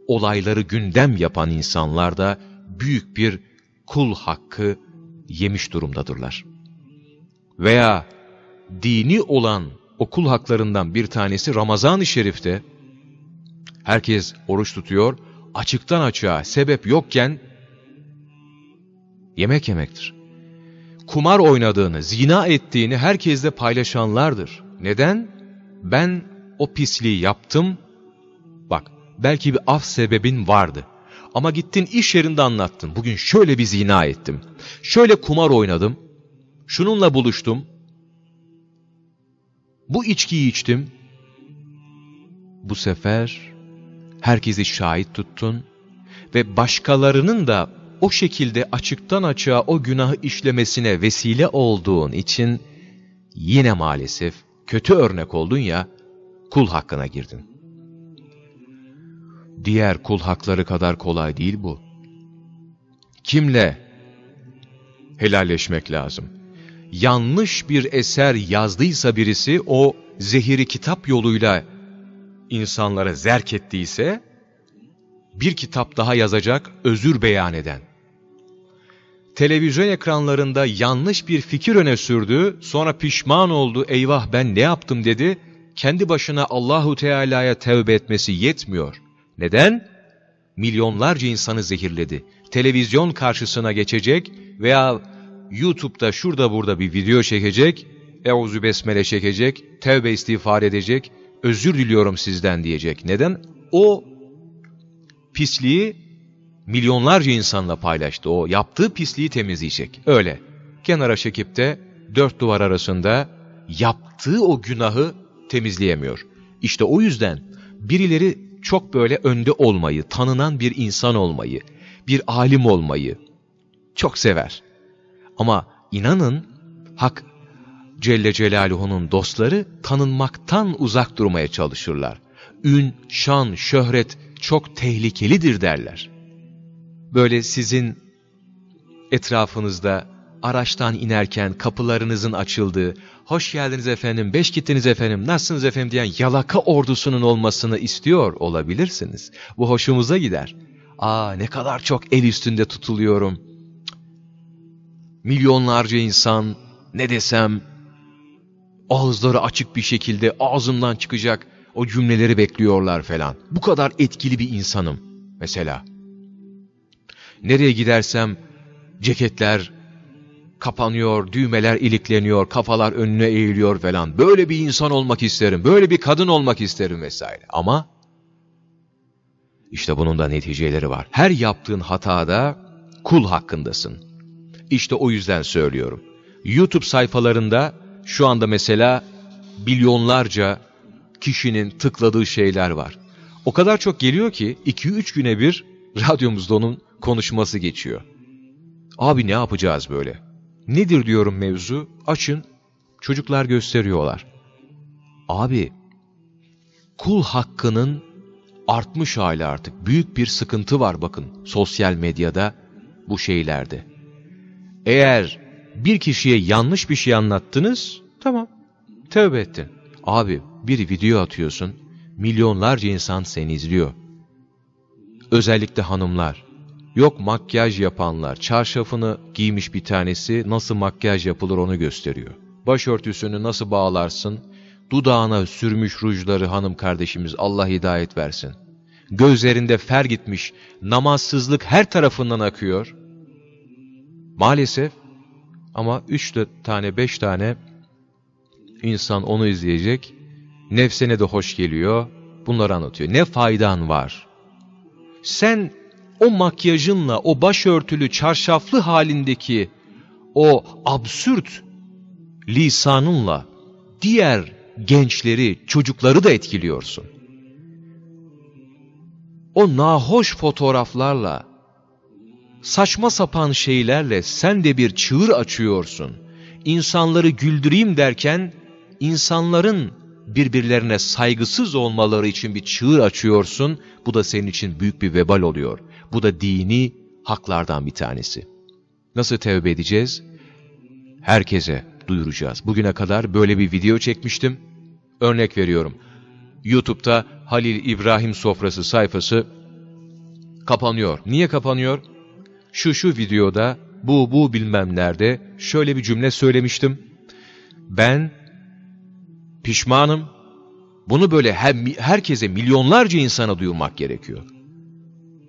olayları gündem yapan insanlar da büyük bir kul hakkı yemiş durumdadırlar. Veya dini olan o kul haklarından bir tanesi Ramazan-ı Şerif'te herkes oruç tutuyor, açıktan açığa sebep yokken yemek yemektir. Kumar oynadığını, zina ettiğini herkesle paylaşanlardır. Neden? Ben o pisliği yaptım. Bak belki bir af sebebin vardı. Ama gittin iş yerinde anlattın. Bugün şöyle bir zina ettim. Şöyle kumar oynadım. Şununla buluştum. Bu içkiyi içtim. Bu sefer herkesi şahit tuttun ve başkalarının da o şekilde açıktan açığa o günahı işlemesine vesile olduğun için yine maalesef kötü örnek oldun ya kul hakkına girdin. Diğer kul hakları kadar kolay değil bu. Kimle helalleşmek lazım? Yanlış bir eser yazdıysa birisi o zehiri kitap yoluyla insanlara zerk ettiyse bir kitap daha yazacak özür beyan eden. Televizyon ekranlarında yanlış bir fikir öne sürdü, sonra pişman oldu, eyvah ben ne yaptım dedi, kendi başına Allahu Teala'ya tevbe etmesi yetmiyor. Neden? Milyonlarca insanı zehirledi. Televizyon karşısına geçecek veya YouTube'da şurada burada bir video çekecek, Euzu Besmele çekecek, tevbe istiğfar edecek, özür diliyorum sizden diyecek. Neden? O pisliği milyonlarca insanla paylaştı. O yaptığı pisliği temizleyecek. Öyle. Kenara çekip de dört duvar arasında yaptığı o günahı temizleyemiyor. İşte o yüzden birileri çok böyle önde olmayı, tanınan bir insan olmayı, bir alim olmayı çok sever. Ama inanın Hak Celle Celaluhu'nun dostları tanınmaktan uzak durmaya çalışırlar. Ün, şan, şöhret çok tehlikelidir derler. Böyle sizin etrafınızda araçtan inerken kapılarınızın açıldığı, hoş geldiniz efendim, beş gittiniz efendim, nasılsınız efendim diyen yalaka ordusunun olmasını istiyor olabilirsiniz. Bu hoşumuza gider. Aa ne kadar çok el üstünde tutuluyorum. Milyonlarca insan ne desem ağızları açık bir şekilde ağzımdan çıkacak o cümleleri bekliyorlar falan. Bu kadar etkili bir insanım mesela. Nereye gidersem ceketler kapanıyor, düğmeler ilikleniyor, kafalar önüne eğiliyor falan. Böyle bir insan olmak isterim, böyle bir kadın olmak isterim vesaire. Ama işte bunun da neticeleri var. Her yaptığın hatada kul hakkındasın. İşte o yüzden söylüyorum. YouTube sayfalarında şu anda mesela milyonlarca kişinin tıkladığı şeyler var. O kadar çok geliyor ki 2-3 güne bir radyomuzda onun konuşması geçiyor. Abi ne yapacağız böyle? Nedir diyorum mevzu? Açın. Çocuklar gösteriyorlar. Abi, kul hakkının artmış hali artık. Büyük bir sıkıntı var bakın sosyal medyada bu şeylerde. Eğer bir kişiye yanlış bir şey anlattınız, tamam, tövbe ettin. Abi bir video atıyorsun, milyonlarca insan seni izliyor. Özellikle hanımlar. Yok makyaj yapanlar, çarşafını giymiş bir tanesi nasıl makyaj yapılır onu gösteriyor. Başörtüsünü nasıl bağlarsın, dudağına sürmüş rujları hanım kardeşimiz Allah hidayet versin. Gözlerinde fer gitmiş, namazsızlık her tarafından akıyor. Maalesef ama üç tane beş tane insan onu izleyecek, nefsine de hoş geliyor, bunları anlatıyor. Ne faydan var? Sen o makyajınla, o başörtülü, çarşaflı halindeki o absürt lisanınla diğer gençleri, çocukları da etkiliyorsun. O nahoş fotoğraflarla, saçma sapan şeylerle sen de bir çığır açıyorsun. İnsanları güldüreyim derken, insanların birbirlerine saygısız olmaları için bir çığır açıyorsun. Bu da senin için büyük bir vebal oluyor. Bu da dini haklardan bir tanesi. Nasıl tevbe edeceğiz? Herkese duyuracağız. Bugüne kadar böyle bir video çekmiştim. Örnek veriyorum. YouTube'da Halil İbrahim Sofrası sayfası kapanıyor. Niye kapanıyor? Şu şu videoda bu bu bilmem nerede şöyle bir cümle söylemiştim. Ben pişmanım. Bunu böyle her, herkese milyonlarca insana duyurmak gerekiyor.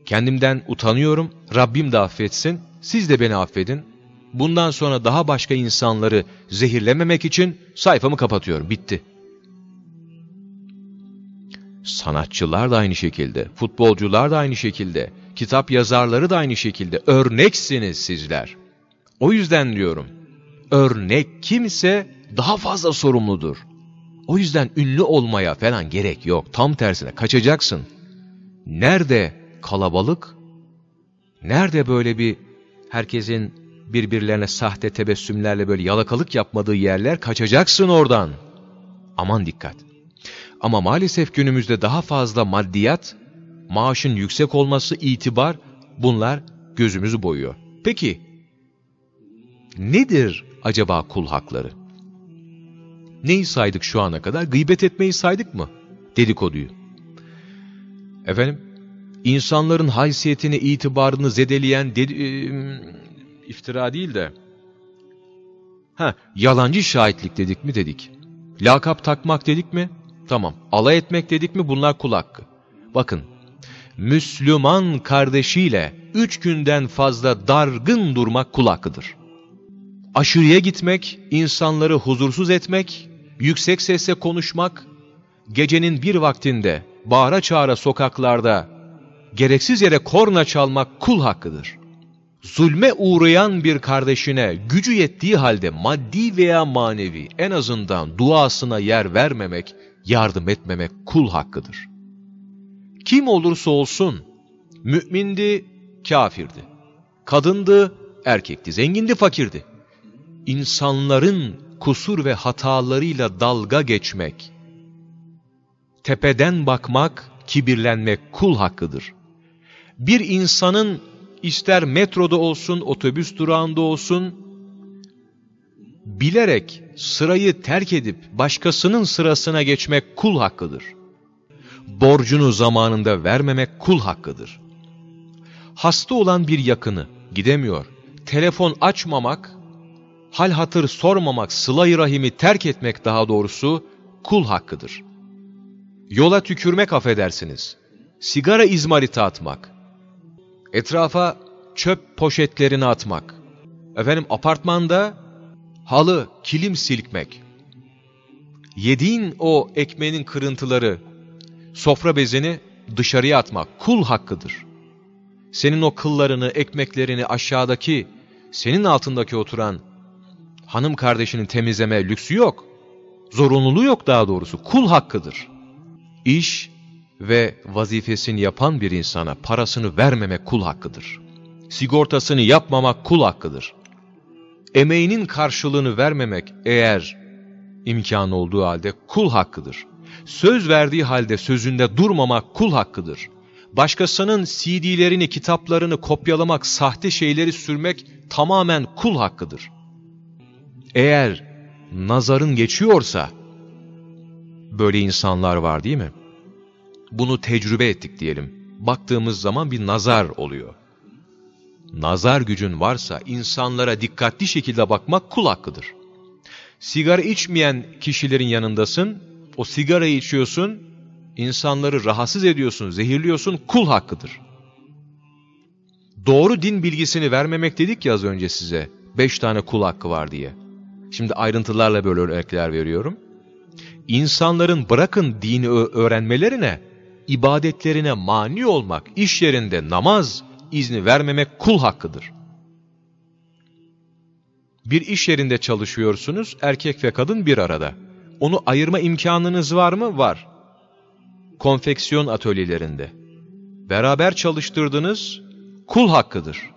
Kendimden utanıyorum. Rabbim de affetsin. Siz de beni affedin. Bundan sonra daha başka insanları zehirlememek için sayfamı kapatıyorum. Bitti. Sanatçılar da aynı şekilde, futbolcular da aynı şekilde, kitap yazarları da aynı şekilde. Örneksiniz sizler. O yüzden diyorum, örnek kimse daha fazla sorumludur. O yüzden ünlü olmaya falan gerek yok. Tam tersine kaçacaksın. Nerede kalabalık? Nerede böyle bir herkesin birbirlerine sahte tebessümlerle böyle yalakalık yapmadığı yerler kaçacaksın oradan. Aman dikkat. Ama maalesef günümüzde daha fazla maddiyat, maaşın yüksek olması, itibar bunlar gözümüzü boyuyor. Peki nedir acaba kul hakları? Neyi saydık şu ana kadar? Gıybet etmeyi saydık mı? Dedikoduyu. Efendim, insanların haysiyetini, itibarını zedeleyen dedi, e, iftira değil de ha yalancı şahitlik dedik mi dedik. Lakap takmak dedik mi? Tamam. Alay etmek dedik mi? Bunlar kul hakkı. Bakın, Müslüman kardeşiyle üç günden fazla dargın durmak kul hakkıdır. Aşırıya gitmek, insanları huzursuz etmek, yüksek sesle konuşmak, gecenin bir vaktinde bağıra çağıra sokaklarda gereksiz yere korna çalmak kul hakkıdır. Zulme uğrayan bir kardeşine gücü yettiği halde maddi veya manevi en azından duasına yer vermemek, yardım etmemek kul hakkıdır. Kim olursa olsun, mümindi, kafirdi. Kadındı, erkekti, zengindi, fakirdi. İnsanların kusur ve hatalarıyla dalga geçmek, tepeden bakmak, kibirlenmek kul hakkıdır. Bir insanın ister metroda olsun, otobüs durağında olsun, bilerek sırayı terk edip başkasının sırasına geçmek kul hakkıdır. Borcunu zamanında vermemek kul hakkıdır. Hasta olan bir yakını gidemiyor, telefon açmamak, hal hatır sormamak, sıla rahimi terk etmek daha doğrusu kul hakkıdır. Yola tükürmek affedersiniz, sigara izmariti atmak, etrafa çöp poşetlerini atmak, efendim apartmanda halı, kilim silkmek, yediğin o ekmeğin kırıntıları, sofra bezini dışarıya atmak kul hakkıdır. Senin o kıllarını, ekmeklerini aşağıdaki, senin altındaki oturan hanım kardeşinin temizleme lüksü yok. Zorunluluğu yok daha doğrusu. Kul hakkıdır. İş ve vazifesini yapan bir insana parasını vermemek kul hakkıdır. Sigortasını yapmamak kul hakkıdır. emeğinin karşılığını vermemek eğer imkan olduğu halde kul hakkıdır. Söz verdiği halde sözünde durmamak kul hakkıdır. Başkasının CD'lerini, kitaplarını kopyalamak, sahte şeyleri sürmek tamamen kul hakkıdır. Eğer nazarın geçiyorsa, böyle insanlar var değil mi? Bunu tecrübe ettik diyelim. Baktığımız zaman bir nazar oluyor. Nazar gücün varsa insanlara dikkatli şekilde bakmak kul hakkıdır. Sigara içmeyen kişilerin yanındasın, o sigarayı içiyorsun, insanları rahatsız ediyorsun, zehirliyorsun, kul hakkıdır. Doğru din bilgisini vermemek dedik ya az önce size, beş tane kul hakkı var diye. Şimdi ayrıntılarla böyle örnekler veriyorum. İnsanların bırakın dini öğrenmelerine, ibadetlerine mani olmak, iş yerinde namaz izni vermemek kul hakkıdır. Bir iş yerinde çalışıyorsunuz, erkek ve kadın bir arada. Onu ayırma imkanınız var mı? Var. Konfeksiyon atölyelerinde. Beraber çalıştırdınız, kul hakkıdır.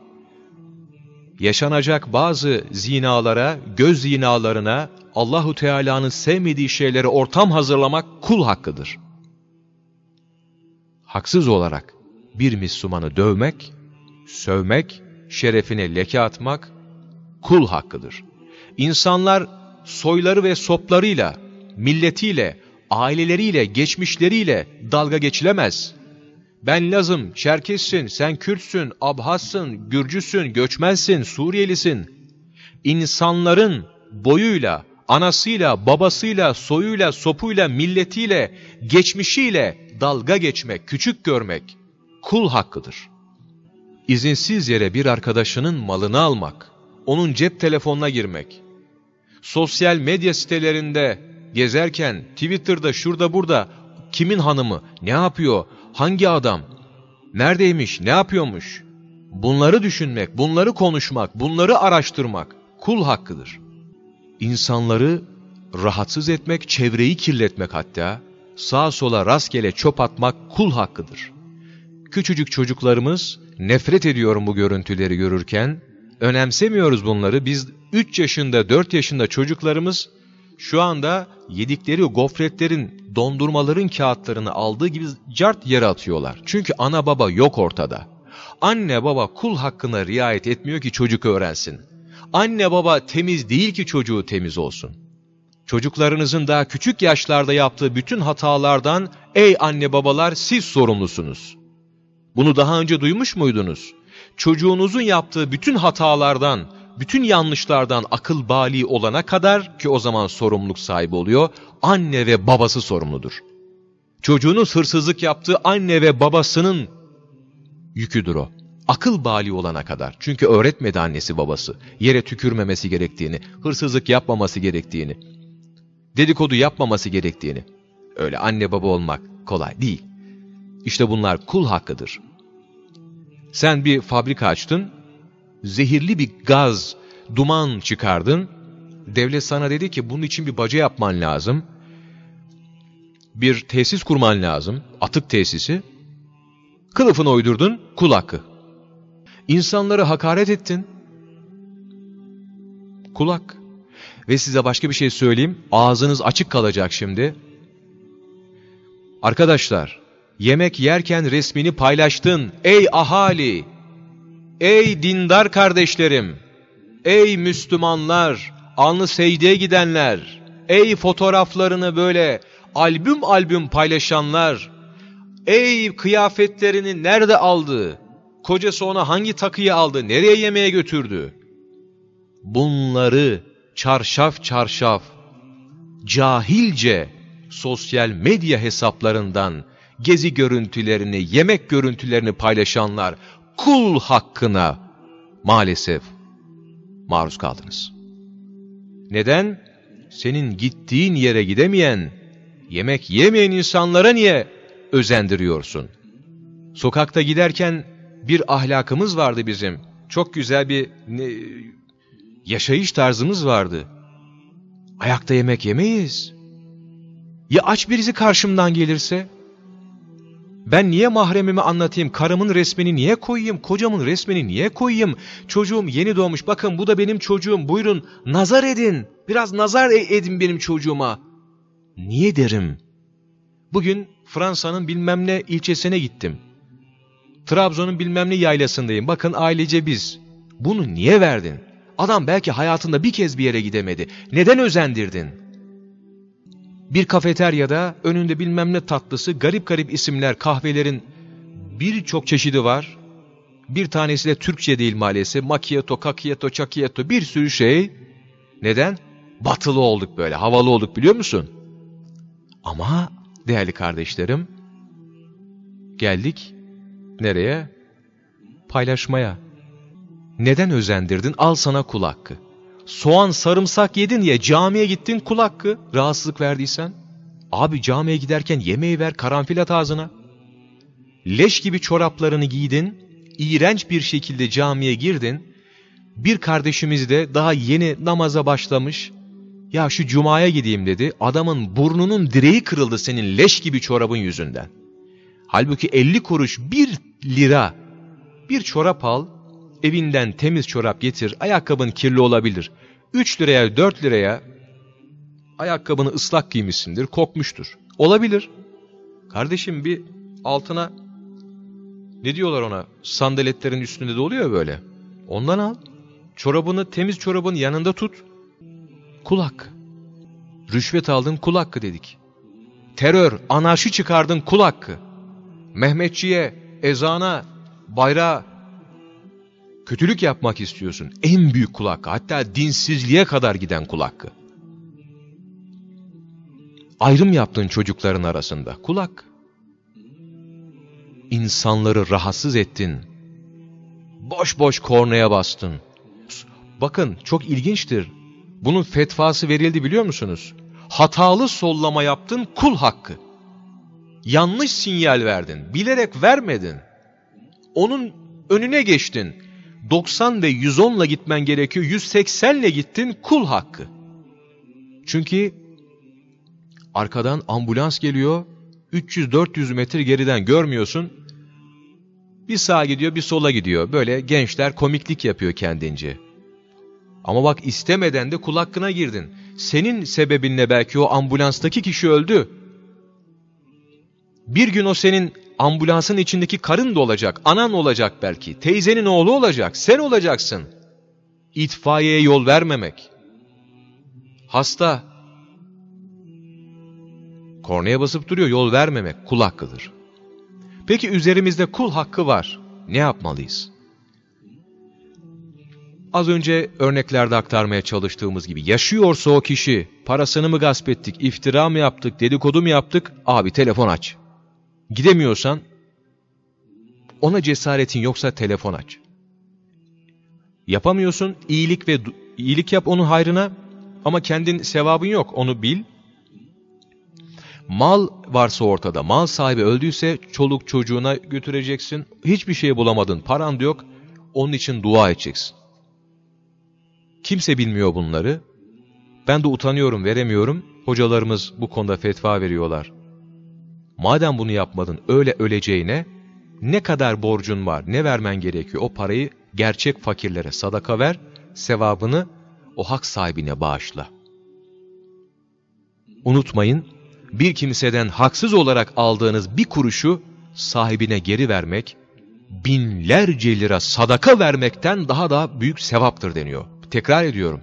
Yaşanacak bazı zinalara, göz zinalarına, Allahu Teala'nın sevmediği şeylere ortam hazırlamak kul hakkıdır. Haksız olarak bir Müslümanı dövmek, sövmek, şerefine leke atmak kul hakkıdır. İnsanlar soyları ve soplarıyla, milletiyle, aileleriyle, geçmişleriyle dalga geçilemez. Ben Lazım, Çerkessin, sen Kürtsün, Abhazsın, Gürcüsün, Göçmensin, Suriyelisin. İnsanların boyuyla, anasıyla, babasıyla, soyuyla, sopuyla, milletiyle, geçmişiyle dalga geçmek, küçük görmek kul hakkıdır. İzinsiz yere bir arkadaşının malını almak, onun cep telefonuna girmek, sosyal medya sitelerinde gezerken, Twitter'da, şurada burada, kimin hanımı, ne yapıyor, hangi adam, neredeymiş, ne yapıyormuş, bunları düşünmek, bunları konuşmak, bunları araştırmak kul hakkıdır. İnsanları rahatsız etmek, çevreyi kirletmek hatta, sağa sola rastgele çöp atmak kul hakkıdır. Küçücük çocuklarımız nefret ediyorum bu görüntüleri görürken, önemsemiyoruz bunları. Biz 3 yaşında, 4 yaşında çocuklarımız şu anda yedikleri gofretlerin, dondurmaların kağıtlarını aldığı gibi cart yere atıyorlar. Çünkü ana baba yok ortada. Anne baba kul hakkına riayet etmiyor ki çocuk öğrensin. Anne baba temiz değil ki çocuğu temiz olsun. Çocuklarınızın daha küçük yaşlarda yaptığı bütün hatalardan ey anne babalar siz sorumlusunuz. Bunu daha önce duymuş muydunuz? Çocuğunuzun yaptığı bütün hatalardan, bütün yanlışlardan akıl bali olana kadar ki o zaman sorumluluk sahibi oluyor, anne ve babası sorumludur. Çocuğunuz hırsızlık yaptığı anne ve babasının yüküdür o. Akıl bali olana kadar. Çünkü öğretmedi annesi babası. Yere tükürmemesi gerektiğini, hırsızlık yapmaması gerektiğini, dedikodu yapmaması gerektiğini. Öyle anne baba olmak kolay değil. İşte bunlar kul hakkıdır. Sen bir fabrika açtın, zehirli bir gaz, duman çıkardın. Devlet sana dedi ki bunun için bir baca yapman lazım. Bir tesis kurman lazım, atık tesisi. Kılıfını uydurdun, kul hakkı. İnsanları hakaret ettin. Kulak. Ve size başka bir şey söyleyeyim. Ağzınız açık kalacak şimdi. Arkadaşlar, yemek yerken resmini paylaştın. Ey ahali! Ey dindar kardeşlerim! Ey Müslümanlar! Alnı secdeye gidenler! Ey fotoğraflarını böyle albüm albüm paylaşanlar! Ey kıyafetlerini nerede aldı? Kocası ona hangi takıyı aldı? Nereye yemeğe götürdü? Bunları çarşaf çarşaf, cahilce sosyal medya hesaplarından gezi görüntülerini, yemek görüntülerini paylaşanlar kul hakkına maalesef maruz kaldınız. Neden? Senin gittiğin yere gidemeyen, yemek yemeyen insanlara niye özendiriyorsun? Sokakta giderken bir ahlakımız vardı bizim. Çok güzel bir ne, yaşayış tarzımız vardı. Ayakta yemek yemeyiz. Ya aç birisi karşımdan gelirse? Ben niye mahremimi anlatayım? Karımın resmini niye koyayım? Kocamın resmini niye koyayım? Çocuğum yeni doğmuş. Bakın bu da benim çocuğum. Buyurun nazar edin. Biraz nazar e- edin benim çocuğuma. Niye derim? Bugün Fransa'nın bilmem ne ilçesine gittim. Trabzon'un bilmem ne yaylasındayım. Bakın ailece biz. Bunu niye verdin? Adam belki hayatında bir kez bir yere gidemedi. Neden özendirdin? Bir kafeteryada önünde bilmem ne tatlısı, garip garip isimler, kahvelerin birçok çeşidi var. Bir tanesi de Türkçe değil maalesef. Macchiato, kakieto, çakieto bir sürü şey. Neden? Batılı olduk böyle, havalı olduk biliyor musun? Ama değerli kardeşlerim, geldik nereye? Paylaşmaya. Neden özendirdin? Al sana kul hakkı. Soğan, sarımsak yedin ya camiye gittin kul hakkı. Rahatsızlık verdiysen. Abi camiye giderken yemeği ver karanfil at ağzına. Leş gibi çoraplarını giydin. iğrenç bir şekilde camiye girdin. Bir kardeşimiz de daha yeni namaza başlamış. Ya şu cumaya gideyim dedi. Adamın burnunun direği kırıldı senin leş gibi çorabın yüzünden. Halbuki 50 kuruş 1 lira bir çorap al, evinden temiz çorap getir, ayakkabın kirli olabilir. 3 liraya 4 liraya ayakkabını ıslak giymişsindir, kokmuştur. Olabilir. Kardeşim bir altına ne diyorlar ona sandaletlerin üstünde de oluyor böyle. Ondan al. Çorabını temiz çorabın yanında tut. Kul hakkı. Rüşvet aldın kul hakkı dedik. Terör, anarşi çıkardın kul hakkı. Mehmetçiye, ezana, bayrağa kötülük yapmak istiyorsun. En büyük kul hakkı. Hatta dinsizliğe kadar giden kul hakkı. Ayrım yaptın çocukların arasında. Kul hakkı. İnsanları rahatsız ettin. Boş boş kornaya bastın. Bakın çok ilginçtir. Bunun fetvası verildi biliyor musunuz? Hatalı sollama yaptın kul hakkı. Yanlış sinyal verdin. Bilerek vermedin. Onun önüne geçtin. 90 ve 110 ile gitmen gerekiyor. 180 ile gittin kul hakkı. Çünkü arkadan ambulans geliyor. 300-400 metre geriden görmüyorsun. Bir sağa gidiyor bir sola gidiyor. Böyle gençler komiklik yapıyor kendince. Ama bak istemeden de kul hakkına girdin. Senin sebebinle belki o ambulanstaki kişi öldü. Bir gün o senin ambulansın içindeki karın da olacak, anan olacak belki, teyzenin oğlu olacak, sen olacaksın. İtfaiyeye yol vermemek. Hasta. Kornaya basıp duruyor, yol vermemek kul hakkıdır. Peki üzerimizde kul hakkı var. Ne yapmalıyız? Az önce örneklerde aktarmaya çalıştığımız gibi yaşıyorsa o kişi parasını mı gasp ettik, iftira mı yaptık, dedikodu mu yaptık? Abi telefon aç. Gidemiyorsan ona cesaretin yoksa telefon aç. Yapamıyorsun iyilik ve iyilik yap onun hayrına ama kendin sevabın yok onu bil. Mal varsa ortada, mal sahibi öldüyse çoluk çocuğuna götüreceksin. Hiçbir şey bulamadın, paran da yok. Onun için dua edeceksin. Kimse bilmiyor bunları. Ben de utanıyorum, veremiyorum. Hocalarımız bu konuda fetva veriyorlar. Madem bunu yapmadın öyle öleceğine ne kadar borcun var, ne vermen gerekiyor o parayı gerçek fakirlere sadaka ver, sevabını o hak sahibine bağışla. Unutmayın, bir kimseden haksız olarak aldığınız bir kuruşu sahibine geri vermek, binlerce lira sadaka vermekten daha da büyük sevaptır deniyor. Tekrar ediyorum.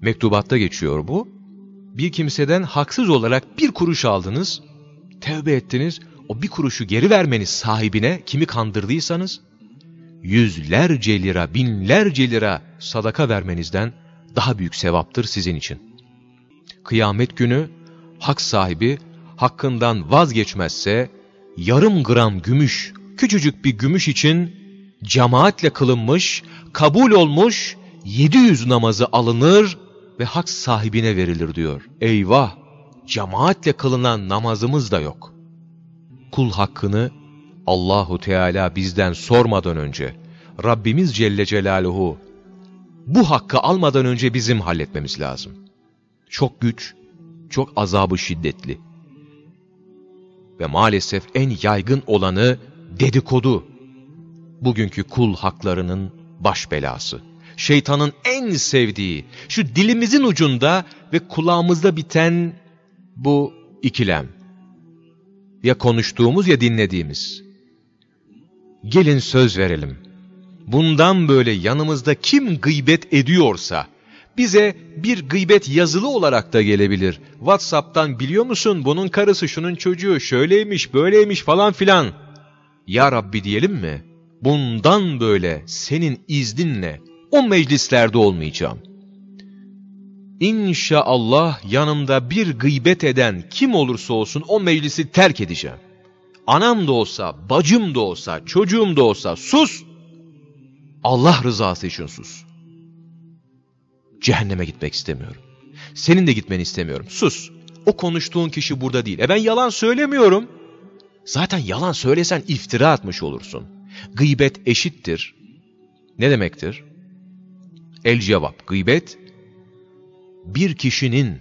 Mektubatta geçiyor bu. Bir kimseden haksız olarak bir kuruş aldınız, tevbe ettiniz, o bir kuruşu geri vermeniz sahibine kimi kandırdıysanız, yüzlerce lira, binlerce lira sadaka vermenizden daha büyük sevaptır sizin için. Kıyamet günü hak sahibi hakkından vazgeçmezse yarım gram gümüş, küçücük bir gümüş için cemaatle kılınmış, kabul olmuş 700 namazı alınır ve hak sahibine verilir diyor. Eyvah! Cemaatle kılınan namazımız da yok. Kul hakkını Allahu Teala bizden sormadan önce Rabbimiz Celle Celaluhu bu hakkı almadan önce bizim halletmemiz lazım. Çok güç, çok azabı şiddetli. ve maalesef en yaygın olanı dedikodu. Bugünkü kul haklarının baş belası. Şeytanın en sevdiği, şu dilimizin ucunda ve kulağımızda biten bu ikilem. Ya konuştuğumuz ya dinlediğimiz. Gelin söz verelim. Bundan böyle yanımızda kim gıybet ediyorsa, bize bir gıybet yazılı olarak da gelebilir. WhatsApp'tan biliyor musun bunun karısı şunun çocuğu şöyleymiş böyleymiş falan filan. Ya Rabbi diyelim mi? Bundan böyle senin izninle o meclislerde olmayacağım. İnşallah yanımda bir gıybet eden kim olursa olsun o meclisi terk edeceğim. Anam da olsa, bacım da olsa, çocuğum da olsa sus. Allah rızası için sus. Cehenneme gitmek istemiyorum. Senin de gitmeni istemiyorum. Sus. O konuştuğun kişi burada değil. E ben yalan söylemiyorum. Zaten yalan söylesen iftira atmış olursun. Gıybet eşittir. Ne demektir? El cevap. Gıybet bir kişinin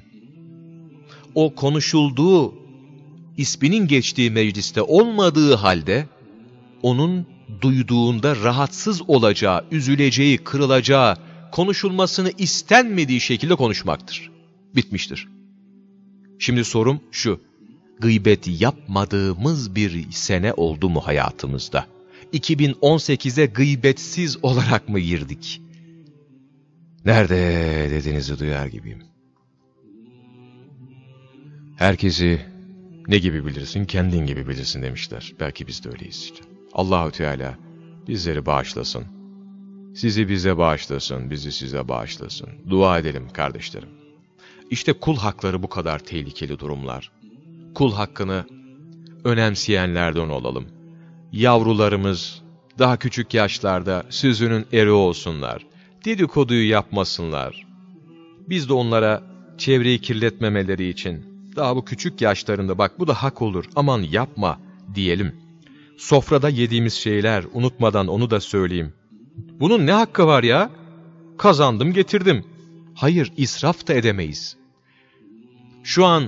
o konuşulduğu isminin geçtiği mecliste olmadığı halde onun duyduğunda rahatsız olacağı, üzüleceği, kırılacağı, konuşulmasını istenmediği şekilde konuşmaktır. Bitmiştir. Şimdi sorum şu. Gıybet yapmadığımız bir sene oldu mu hayatımızda? 2018'e gıybetsiz olarak mı girdik? Nerede dediğinizi duyar gibiyim. Herkesi ne gibi bilirsin, kendin gibi bilirsin demişler. Belki biz de öyleyiz işte. Allahü Teala bizleri bağışlasın. Sizi bize bağışlasın, bizi size bağışlasın. Dua edelim kardeşlerim. İşte kul hakları bu kadar tehlikeli durumlar. Kul hakkını önemseyenlerden olalım. Yavrularımız daha küçük yaşlarda sözünün eri olsunlar. Dedikoduyu yapmasınlar. Biz de onlara çevreyi kirletmemeleri için daha bu küçük yaşlarında bak bu da hak olur aman yapma diyelim. Sofrada yediğimiz şeyler unutmadan onu da söyleyeyim. Bunun ne hakkı var ya? Kazandım getirdim. Hayır israf da edemeyiz. Şu an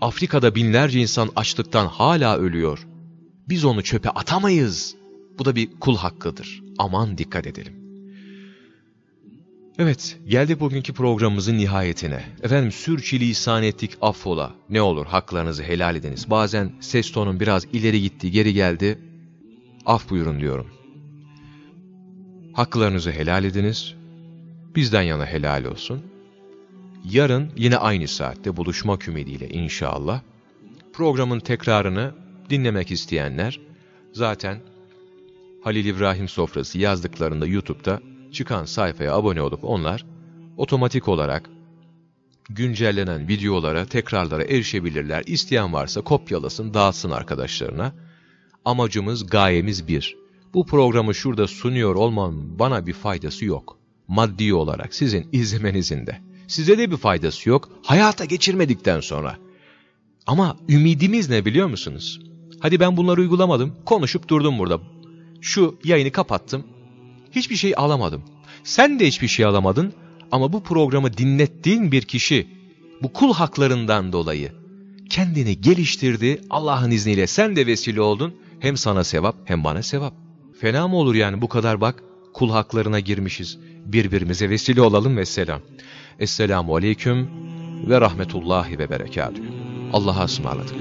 Afrika'da binlerce insan açlıktan hala ölüyor. Biz onu çöpe atamayız. Bu da bir kul hakkıdır. Aman dikkat edelim. Evet, geldik bugünkü programımızın nihayetine. Efendim sürçülisan ettik affola. Ne olur haklarınızı helal ediniz. Bazen ses tonun biraz ileri gitti, geri geldi. Af buyurun diyorum. Haklarınızı helal ediniz. Bizden yana helal olsun. Yarın yine aynı saatte buluşmak ümidiyle inşallah. Programın tekrarını dinlemek isteyenler zaten Halil İbrahim Sofrası yazdıklarında YouTube'da çıkan sayfaya abone olup onlar otomatik olarak güncellenen videolara, tekrarlara erişebilirler. İsteyen varsa kopyalasın, dağıtsın arkadaşlarına. Amacımız, gayemiz bir. Bu programı şurada sunuyor olmam bana bir faydası yok. Maddi olarak sizin izlemenizin de. Size de bir faydası yok. Hayata geçirmedikten sonra. Ama ümidimiz ne biliyor musunuz? Hadi ben bunları uygulamadım. Konuşup durdum burada. Şu yayını kapattım. Hiçbir şey alamadım. Sen de hiçbir şey alamadın ama bu programı dinlettiğin bir kişi bu kul haklarından dolayı kendini geliştirdi. Allah'ın izniyle sen de vesile oldun. Hem sana sevap hem bana sevap. Fena mı olur yani bu kadar bak kul haklarına girmişiz. Birbirimize vesile olalım ve selam. Esselamu Aleyküm ve Rahmetullahi ve Berekatühü. Allah'a ısmarladık.